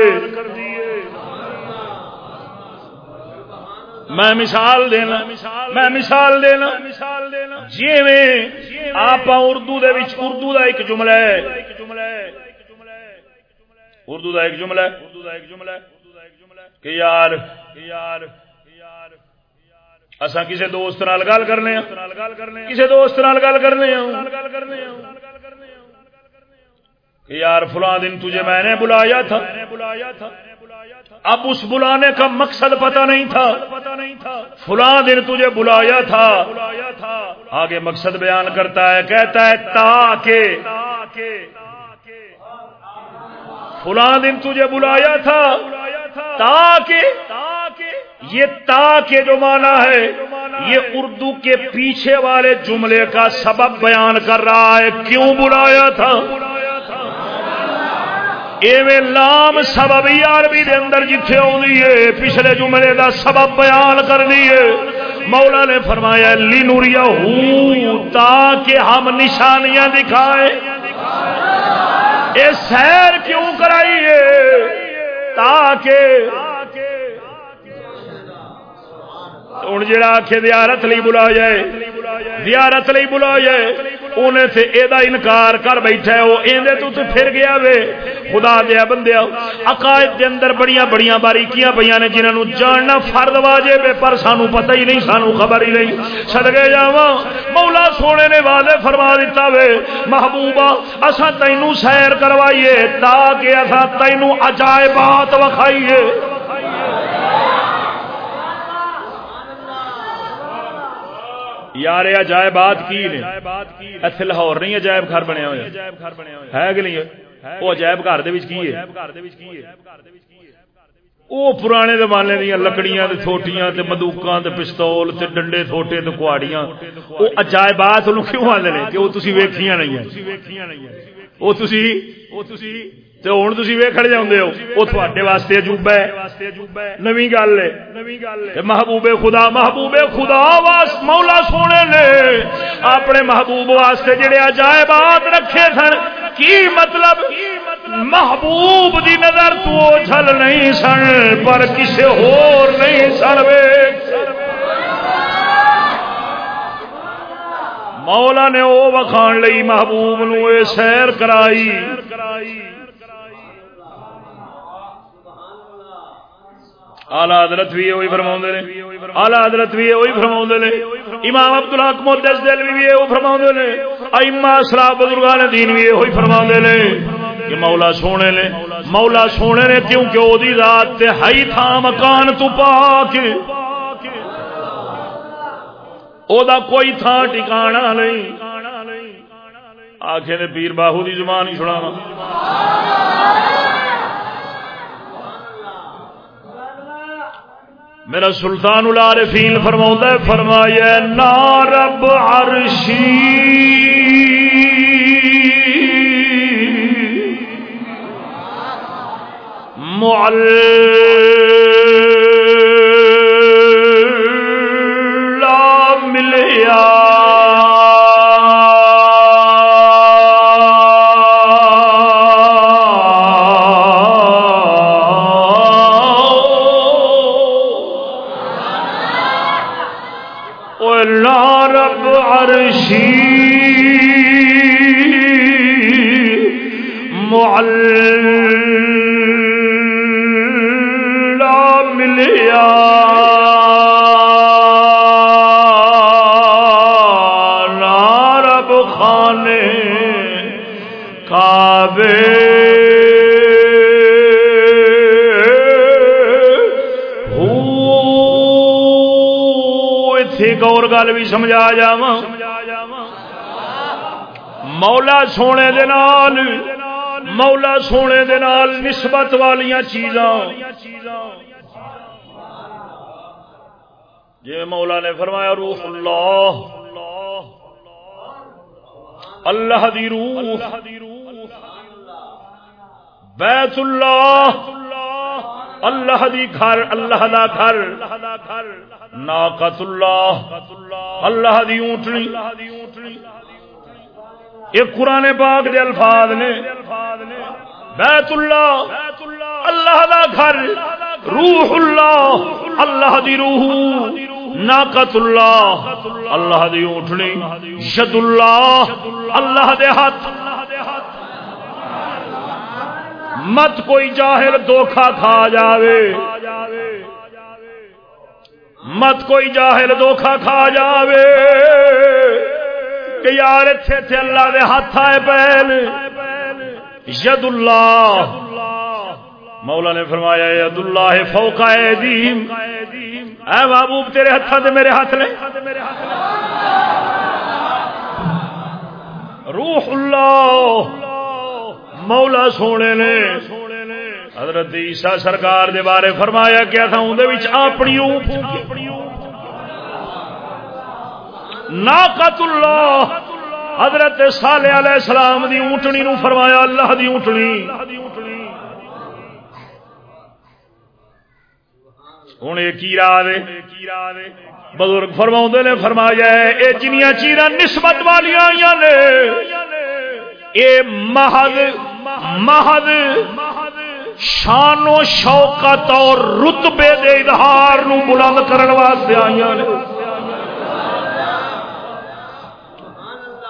میں مثال دینا، میں مثال دینا۔ جی آپ اردو دے وچ، اردو دا ایک جملہ ہے۔ اردو دا ایک جملہ ہے۔ کہ یار یار اصا کسی دوست نال گل کرنے ہاں۔ کسی دوست نال گل کرنے ہاں۔ کہ یار، فلاں دن تجھے میں نے بلایا تھا بلایا تھا۔ اب اس بلانے کا مقصد پتہ نہیں تھا۔ فلاں دن تجھے بلایا تھا۔ آگے مقصد بیان کرتا ہے، کہتا ہے، تاکہ۔ فلاں دن تجھے بلایا تھا۔ تاکہ۔ یہ تا کے جو مانا ہے، یہ اردو کے پیچھے والے جملے کا سبب بیان کر رہا ہے۔ کیوں بلایا تھا؟ ایویں لام سبب عربی دے اندر جتھے آئی ہے، پچھلے جملے دا سبب بیان کر دیے مولا نے فرمایا لی نوریا ہوں تاکہ ہم نشانیاں دکھائے اے سیر کیوں کرائیے تاکہ ہوں جا آخے زیارت لی بلا جائے۔ زیارت لی بلا جائے۔ انہیں سے اے انکار کر بیٹھا وہ اندر تو پھر گیا وے۔ خدا دیا بندیا عقائد دے اندر بڑیاں بڑیاں باریکیاں پہ نے جنہوں جاننا فرد واجے بے پر سانو پتہ ہی نہیں، سانو خبر ہی نہیں۔ سدگے جاوا مولا سونے نے وعدے فرما دیتا وے، محبوبہ اسا تینوں سیر کروائیے، تاکہ اسا تینوں عجائبات وکھائیے۔ یار عجائبات کی نے؟ اتنے لاہور نہیں عجائب گھر بنیا ہوا ہے کہ نہیں؟ وہ عجائب گھر کی وہ پرانے زمانے دیا لکڑیاں تھوٹیاں بندوکاں پستول ڈنڈے تھوٹے کواڑیاں۔ وہ عجائبات کیوں آتے ہیں کہ وہ تھی ویکھیاں نہیں ہیں؟ وہ ہوں تھی ویکن جاؤ وہ تھوڑے واسطے عجوبہ ہے نو گل ہے محبوب خدا محبوب خدا واس مولا سونے نے اپنے محبوب واسطے جڑے عجائبات رکھے سن کی مطلب محبوب دی نظر تو چھل نہیں سن پر کسی ہور نہیں سن مولا نے وہ وکھان لئی محبوب نو سیر کرائی آلہ حضرت بھی وہی فرما نے آلہ حضرت بھی وہی فرما نے، امام عبد الحق محدث دلوی بھی وہ فرما نے، ائمہ اسلاف بزرگان دین بھی وہی فرما نے کہ مولا سونے نے، مولا سونے نے کیونکہ وہ رات تے ہائی تھا مکان تو پا کے او دا کوئی تھا ٹھکانا نہیں۔ آخر نے پیر باہو دی زبان ہی سنا میرا سلطان العارفین فرما فرمایا نارب عرشی۔ معلم۔ سمجھا جا مولا سونے دے نال مولا سونے دے نال نسبت والیاں چیزاں جی مولا نے فرمایا روح اللہ اللہ دی روح بیت اللہ اللہ دی گھر اللہ دا گھر ناقت اللہ اللہ دی اونٹنی۔ یہ قرآن پاک دے الفاظ نے۔ بیت اللہ اللہ دا گھر۔ روح اللہ اللہ دی روح۔ ناقت اللہ اللہ دی اونٹنی۔ شد اللہ اللہ دے ہاتھ۔ مت کوئی جاہل دھوکھا کھا جاوے۔ مت کوئی جاہل دھوکھا کھا جاوے کہ یار اتنے اتنے اللہ دے ہاتھ آئے پہل ید اللہ مولا نے فرمایا ید اللہ فوقا دیم اے محبوب، تیرے ہاتھ دے میرے ہاتھ نے۔ روح اللہ۔ مولا سونے نے۔ حضرت عیسیٰ سرکار دے بارے فرمایا کیا تھا اندر اپنی ناقت اللہ۔ حضرت صالح علیہ السلام دی اونٹنی نو فرمایا، اللہ دی اونٹنی۔ ہوں یہ کی راہ بزرگ فرما نے فرمایا یہ جنیا چیرا نسبت والی آئی نے۔ اے محض محض شان و شوقت اور رتبے دے اظہار نو بلند کرن واسطے آئی نے۔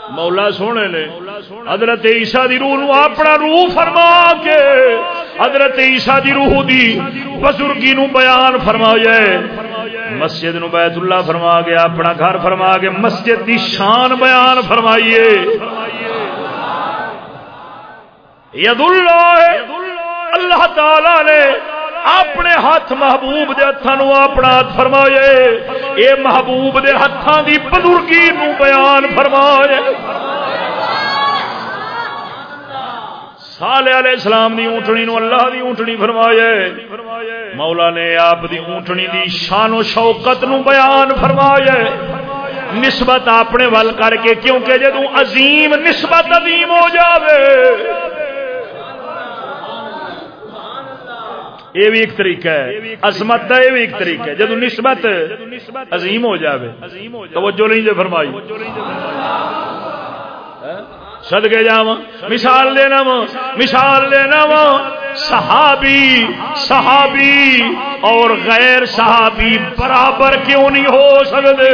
مولا سونے نے حضرت عیسیٰ دی روح نو اپنا روح فرما کے حضرت عیسیٰ دی روح دی بزرگی نو بیان فرمایا مسجد نو بیت اللہ فرما گیا اپنا گھر فرما کے مسجد دی شان بیان فرمائیے۔ ید اللہ اللہ تعالی نے اپنے ہاتھ محبوب دے ہاتھوں اپنا ہاتھ فرمائے اے محبوب دے ہاتھوں دی بزرگی نو بیان فرمائے سالے علیہ السلام دی اونٹنی نو اللہ دی اونٹنی فرمائے مولا نے آپ دی اونٹنی دی شان و شوکت نو بیان فرمائے نسبت اپنے ول کر کے، کیونکہ جدو عظیم نسبت عظیم ہو جاوے یہ بھی ایک طریقہ ہے۔ عظمت کا یہ بھی ایک طریقہ ہے۔ جدو نسبت عظیم ہو جاوے، توجہ نہیں جے فرمائی۔ سد کے جا مثال لینا وا مثال لینا وا صحابی صحابی اور غیر صحابی برابر کیوں نہیں ہو سکتے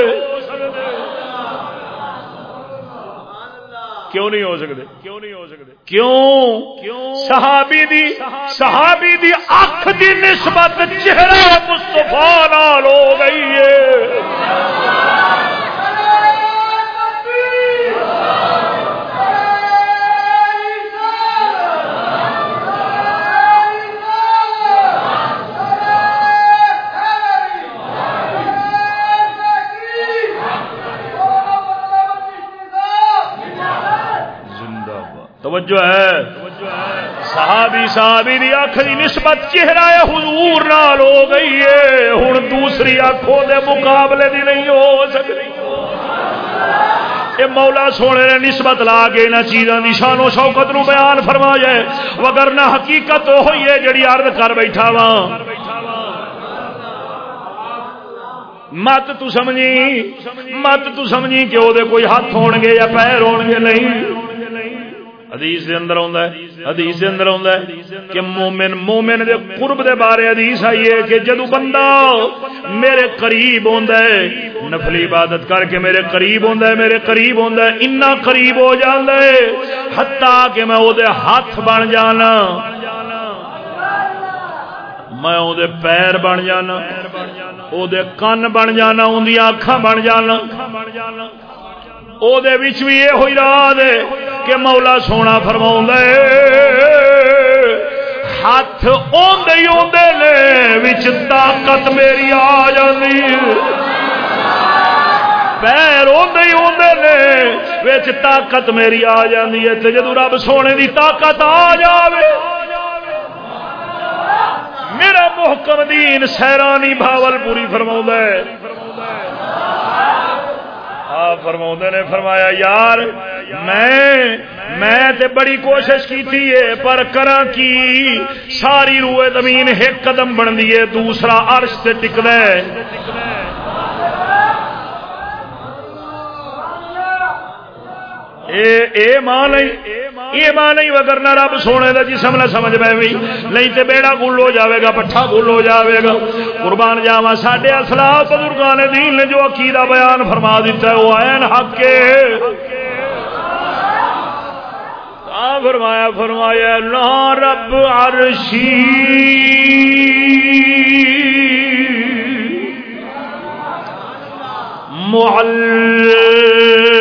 کیوں نہیں ہو سکتے؟ کیوں نہیں ہو سکتے؟ کیوں؟ صحابی دی صحابی دی اکھ دی نسبت چہرہ مصطفیٰ نال ہو گئی ہے۔ توجہ ہے۔ صحابی صحابی دی اکھ دی نسبت چہرہ حضور نال ہو گئی ہے۔ ہن دوسری اکھوں دے مقابلے دی نہیں ہو سکتی۔ یہ مولا سونے نے نسبت لا کے انہاں چیزاں دی شان و شوکت نو بیان فرمایا ہے۔ وگرنہ حقیقت ہوئی ہے جڑی عرض کر بیٹھا وا مت تو سمجھی، مت تو سمجھی کہ وہ کوئی ہاتھ ہون گے یا پیر ہون گے نہیں۔ حدیث دے اندر ہوندا ہے، حدیث دے اندر ہوندا ہے کہ مومن مومن دے قرب دے بارے حدیث آئی ہے کہ جدو بندہ میرے قریب ہوندا ہے، نفل عبادت کر کے میرے قریب ہوندا ہے، میرے قریب ہوندا ہے اتنا قریب ہو جاندا ہے حتا کہ میں او دے ہاتھ بن جانا۔ میں او دے پیر بن جانا او دے کان بن جانا اون دی اکھاں بن جانا۔ او دے وچ بھی یہ ہوئی رات کہ مولا سونا فرما ہاتھ آدھے آدھے نے طاقت میری آ جی پیر آدھے آدھے نے طاقت میری آ جاتی ہے جدو رب سونے دی طاقت آ جائے میرا محکم دین سیرانی بھاول پوری فرما فرما نے فرمایا، یار، میں میں تے بڑی کوشش کی تھی پر کرا کی؟ ساری روئے زمین ایک قدم بن دیے دوسرا عرش سے ٹکد ماں یہ ماں نہیں وگرنا رب سونے کا جسم نہ سمجھ پہ بھی نہیں تو بیڑا گل ہو جاوے گا، پٹھا گل ہو جاوے گا۔ قربان جاوا ساڈے اسلاف بزرگان دین نے جو عقیدہ بیان فرما دیتا ہے، وہ عین حق کے۔ فرمایا فرمایا، لا رب عرشی۔ معلم۔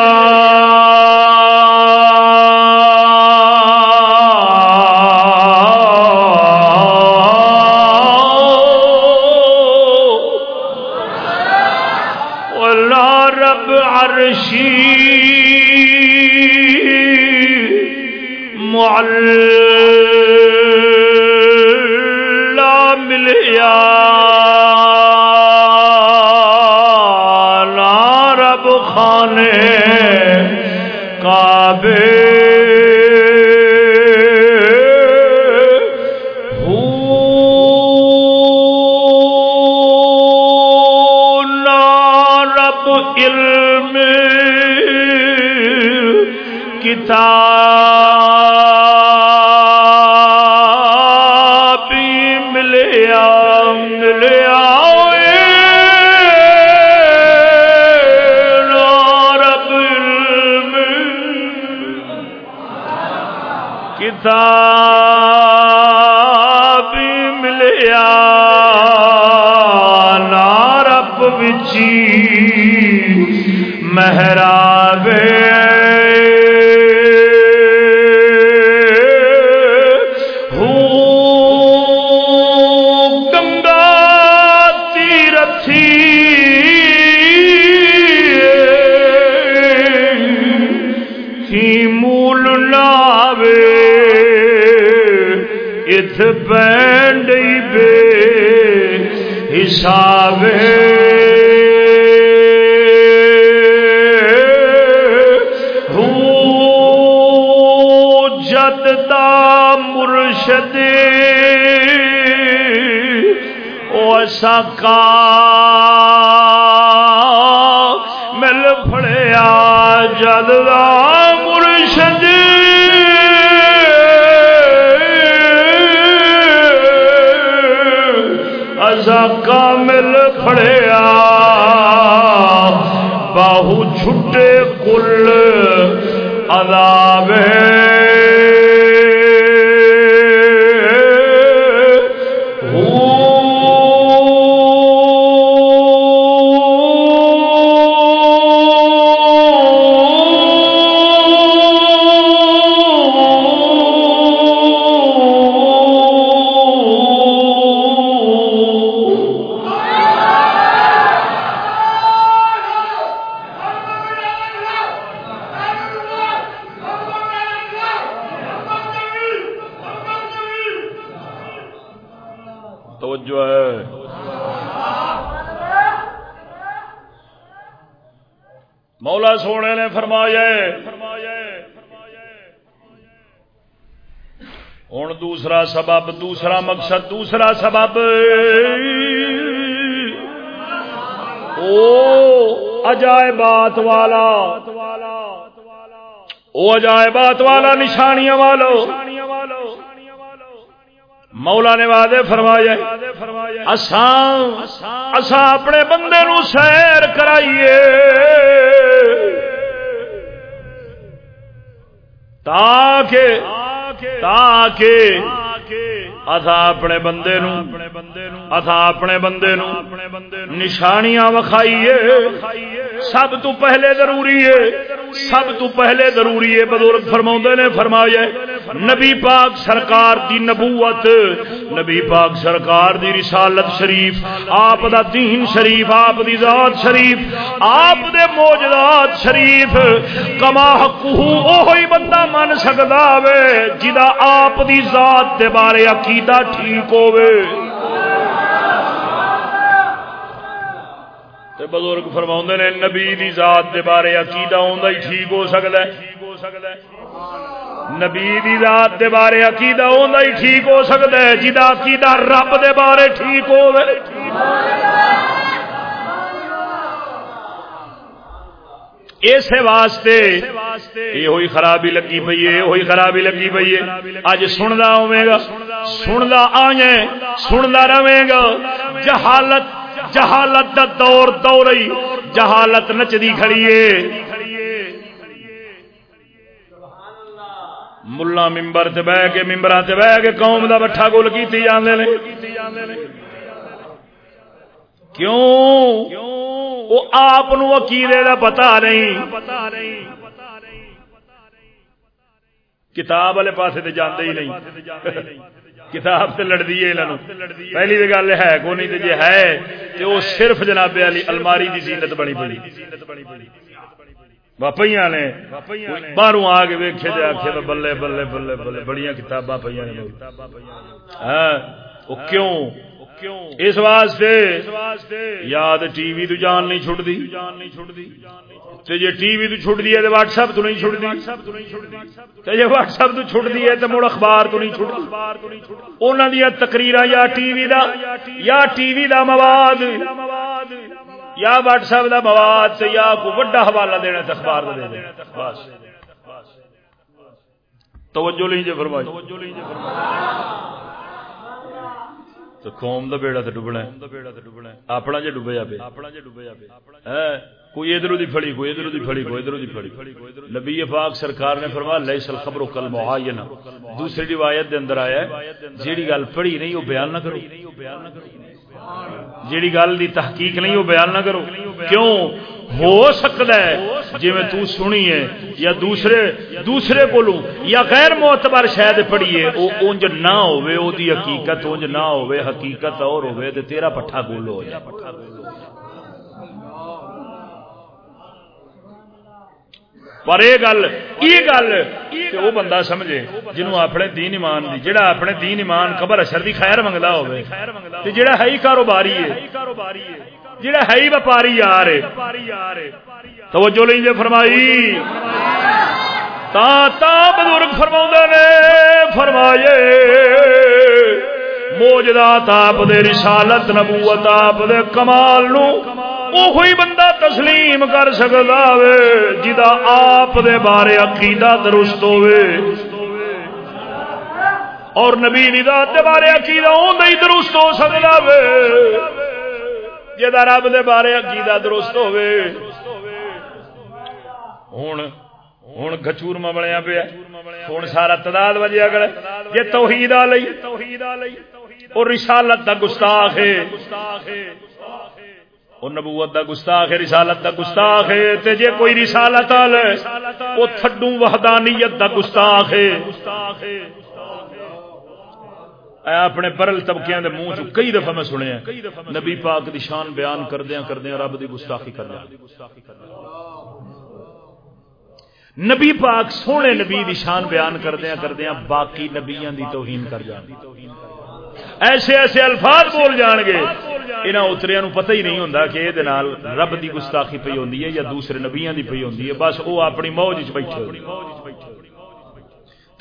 سکا مل پڑیا جدتا مرشد کامل پڑیا باہو چھٹے کل عذاب سونے نے فرمایا ہوں دوسرا سبب، دوسرا مقصد، دوسرا سبب۔ او اجائبات والا۔ او اجائبات والا نشانیاں والو مولا نے وعدے فرمایا اساں اپنے بندے نو سیر کرائیے। تاکہ تاکہ اتھا اپنے بندے نو اتھا اپنے بندے نو نشانیاں وکھائیے سب تو پہلے ضروری ہے سب تو پہلے ضروری ہے بزرگ فرما نے فرمایا نبی پاک سرکار دی نبوت نبی پاک سرکار دی رسالت شریف آپ دا دین شریف آپ دی ذات شریف آپ دے موجدات شریف کما حقوہ ہی بندہ من سکتا وے جدا آپ دی ذات دے بارے عقیدہ عقیدہ ٹھیک ہوے تے بزرگ فرما نے، نبی دی ذات دے بارے عقیدہ ہوندا ہی ٹھیک ہو سکدا ہے۔ نبی دی ذات دے بارے عقیدہ ہوندا ہی ٹھیک ہو سکدا ہے۔ جہاں عقیدہ رب دے بارے ٹھیک ہو اس واسطے یہ ہوئی خرابی لگی پی ہے ہوئی خرابی لگی پی ہے۔ اج سندا ہوے گا سندا آئے سندا رہے گا۔ جہالت جہالت دا دور دور جہالت نچدی کھڑی ہے۔ ملا ممبر سے بہ کے ممبر سے بہ کے قوم دا بٹھا گول کی جانے نے۔ کیوں؟ وہ آپ عقیدے کا پتا نہیں۔ کتاب والے پاسے تے جاندے ہی نہیں۔ کتاب سے لڑ دیے پہلی تو گل ہے کو نہیں جی ہے تو وہ صرف جناب علی الماری دی زینت بنی پڑی۔ پہ نے باہر آ کے ویکے جا آخے بلے بلے بلے بلے بڑی کتاباں پہ ہاں، کیوں؟ اس واسطے یاد ٹی وی تو جان نہیں جان نہیں چھٹتی جی ٹی وی تو چھٹ دی ہے واٹس ایپ تو نہیں چھٹتی جی واٹس ایپ تو چھٹ دی ہے تو مڑ اخبار تو نہیں چھٹتی انہوں دیا تقریر یا ٹی وی دا یا ٹی وی دا مواد یا واٹس ایپ دا مواد یا کوئی بڑا حوالہ دینا اخبار کا دینا بس۔ توجہ جی فرمائی۔ توجہ جی فرمائی۔ تو قوم دا بیڑا تے ڈبنا ہے اپنا جے ڈبیا پہ اپنا جے ڈبیا پہ کوئی ادھروں دی پھڑی کوئی ادھروں دی پھڑی کوئی ادھروں دی پھڑی نبی پاک سرکار نے فرمایا لیس الخبر کل معینہ دوسری روایت دے اندر آیا ہے جیڑی گل پڑھی نہیں او بیان نہ کرو جیڑی گل دی تحقیق نہیں او بیان نہ کرو کیوں؟ ہو سکتا ہے۔ جی میں تو سنی ہے یا دوسرے دوسرے کو یا غیر معتبر شاید پڑھیے وہ اونج نہ ہوئے او دی حقیقت اونج نہ ہوئے حقیقت اور ہوئے تے تیرا پٹھا گول ہو جائے۔ پر یہ گل یہ گل کہ وہ بندہ سمجھے، جنہوں اپنے دین ایمان دی جڑا اپنے دین ایمان خبر اشر دی خیر منگتا ہوئے جڑا ہے ہی کاروباری ہے۔ جڑا ہے ہی وپاری یار توجہ لیں جے فرمائی۔ تا تا بزرگ فرما نے، فرمائے موجدات آپ دے رسالت، نبوت آپ دے کمال نو وہی بندہ تسلیم کر سکتا وے جدا آپ دے بارے عقیدہ درست ہوئے اور نبی ندا دے بارے عقیدہ اوندا ہی درست ہو سکتا وے۔ جدا رب دے بارے عقیدہ درست ہوئے ہن ہوں گچور بنیا پیا۔ ہوں سارا تعداد وجہ اگر یہ توحید آ لئی اور رسالت دا گستاخ ہے۔ اور نبوت دا گستاخ ہے، رسالت دا گستاخ ہے۔ تے جے کوئی رسالت آل او تھڈو وحدانیت دا گستاخ ہے۔ اے اپنے برل طبقیاں دے منہ چ کئی دفعہ میں سنیا نبی پاک دی شان بیان کردیاں کردیاں رب دی گستاخی کر نبی پاک سونے نبی دی شان بیان کردیاں کردیاں باقی نبیاں دی توہین کر جان۔ ایسے ایسے الفاظ بول جان گے۔ انہاں اتریا نو پتہ ہی نہیں ہوندا کہ اے دے نال رب دی گستاخی پئی ہوندی ہے یا دوسرے نبیاں دی پئی ہوندی ہے۔ بس او اپنی موج وچ بیٹھے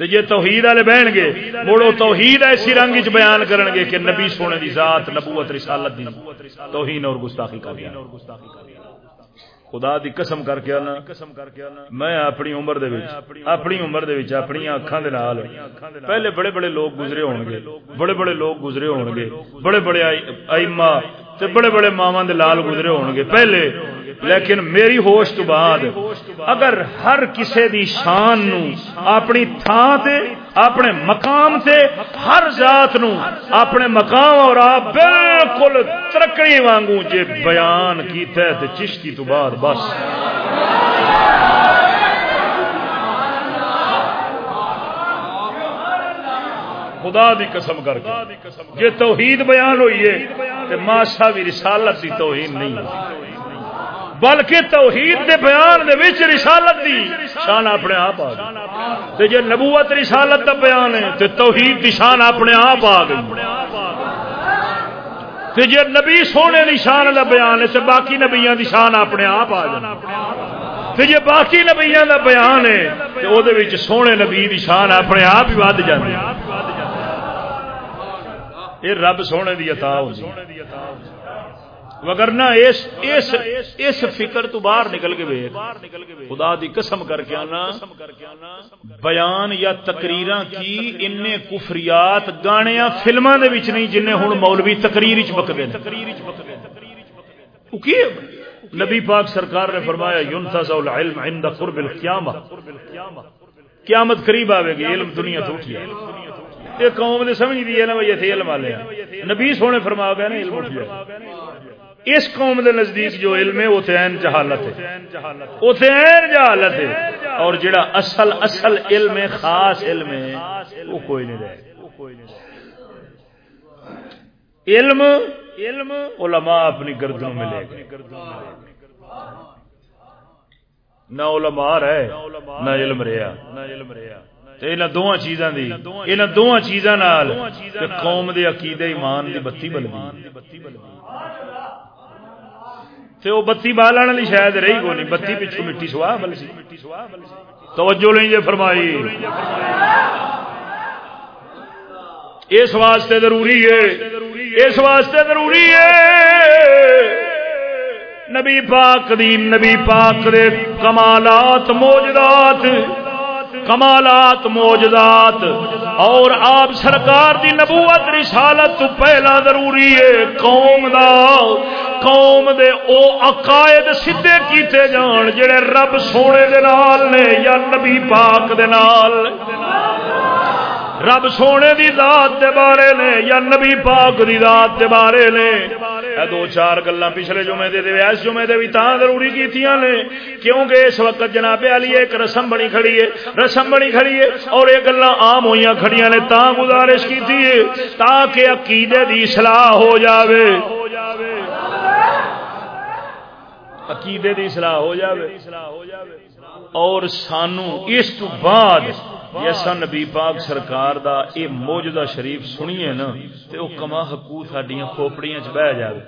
تے جے توحید والے بہن گے، مڑو توحید ایسی رنگ وچ بیان کرن گے کہ نبی سونے دی ذات، نبوت، رسالت دی توہین اور گستاخی کر رہے خدا دی قسم کر کے آنا، میں اپنی عمر دے وچ، اپنی عمر دے وچ، اپنی اکھاں دے نال پہلے بڑے بڑے لوگ گزرے ہون گے بڑے بڑے لوگ گزرے ہون گے بڑے بڑے ائمہ تے بڑے بڑے ماواں دے لال گزرے ہون گے پہلے، لیکن میری ہوش تو بعد اگر ہر کسے دی شان نو اپنی تھان تے، اپنے مقام تے، ہر ذات نو اپنے مقام اور آپ بالکل ترکڑی وانگوں جے بیان کیتا ہے تے چشتی تو بعد بس۔ خدا دی قسم کر کے۔ جے توحید بیان ہوئی ہے تے ماشا بھی رسالت دی توہین نہیں۔ بلکہ توحید دے بیان دے وچ رسالت دی۔ شان اپنے آپ آ گئی۔ تے جے نبوت رسالت دا بیان ہے تے توحید دی شان اپنے آپ آ گئی۔ تے جے نبی سونے دی شان دا بیان ہے تے باقی نبیاں دی شان اپنے آپ آ جائے تے جے باقی نبیاں دا بیان ہے تے او دے وچ سونے نبی دی شان اپنے آپ ہی ود جاندی۔ اے رب سونے دی عطا ہوندی وگرنا اس اس اس فکر تو باہر نکل کے ویکھ۔ خدا دی قسم کر کے آنا۔ بیان یا تقریراں کی ان کفریات گانیاں فلماں دے وچ نہیں جن ہن مولوی تقریر وچ بکدے کی نبی پاک سرکار نے فرمایا ينتزع العلم عند قرب القیامہ۔ قیامت قریب آوے گی، علم دنیا تو اٹھ یہ قوم نے سمجھ دی ہے نا بھئی ایتھے علم والے نبی سونے فرما گیا نا، علم اٹھ گیا اس قوم دے نزدیک جو علم ہے وہ این جہالت ہے۔ وہ این جہالت ہے۔ اور جڑا اصل اصل علم ہے، خاص علم ہے، وہ کوئی نہیں رہے۔ علم علم علماء اپنی گردنوں میں لے گئے۔ نہ علماء رہے نہ علم رہا نہ علم رہا۔ ان دونوں چیزاں دی ان دونوں چیزاں نال قوم دے عقیدے، ایمان دی بتی بل تے وہ بتی بالن والی شاید رہی کو نہیں بتی پچھو مٹی سوا بل سی۔ توجہ نہیں جے فرمائی۔ اس واسطے ضروری ہے، اس واسطے ضروری ہے۔ نبی پاک دی نبی پاک دے کمالات موجدات کمالات موجدات اور آپ سرکار دی نبوت، رسالت تو پہلا ضروری ہے، قوم دا، قوم دے او عقائد سدھے کیتے جان، جڑے رب سونے دے نال نے یا نبی پاک دے نال۔ رب سونے دی ذات دے بارے نے یا نبی پاک دی ذات دے بارے نے۔ دو چار گلاں پچھلے جمعے دے تے اس جمعے دے وی تاں ضروری کیتیاں نے؟ کیونکہ اس وقت جناب علی ایک رسم بنی کھڑی ہے، رسم بنی کھڑی ہے اور یہ گلاں عام ہویاں کھڑیاں نے تاں گزارش کیتی ہے تاکہ عقیدے دی اصلاح ہو جاوے۔ عقیدے دی اصلاح ہو جاوے۔ اور سانو اس تو بعد جیسا نبی پاک سرکار دا اے موجودہ شریف سنیے نا، تے او کما حقوق ساڈیاں کھوپڑیاں چ بہ جاوے۔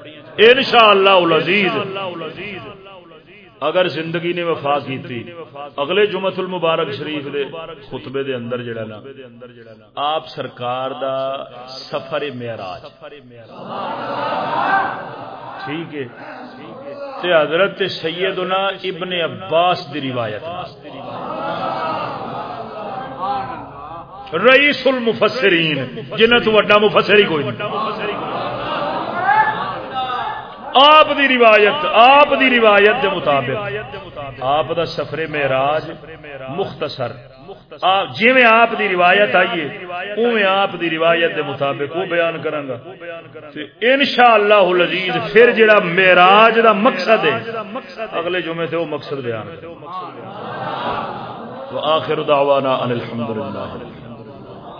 انشاءاللہ العزیز اگر زندگی نے وفا کیتی، اگلے جمعۃ المبارک شریف دے خطبے دے اندر جڑا نا، آپ سرکار دا سفر معراج۔ ٹھیک ہے؟ تے حضرت سیدنا ابن عباس دی روایت رئیس المفسرین جنہ تو وڈا مفسر ہی کوئی آپ دی روایت، آپ دی روایت دے مطابق۔ آپ دا سفر معراج مختصر۔ جی میں آپ دی روایت آئیے اویں آپ دی روایت دے مطابق وہ بیان کروں گا۔ انشاءاللہ العزیز، پھر جڑا معراج دا مقصد ہے، اگلے جمعے تے وہ مقصد بیان۔ کروں وآخر دعوانا ان الحمدللہ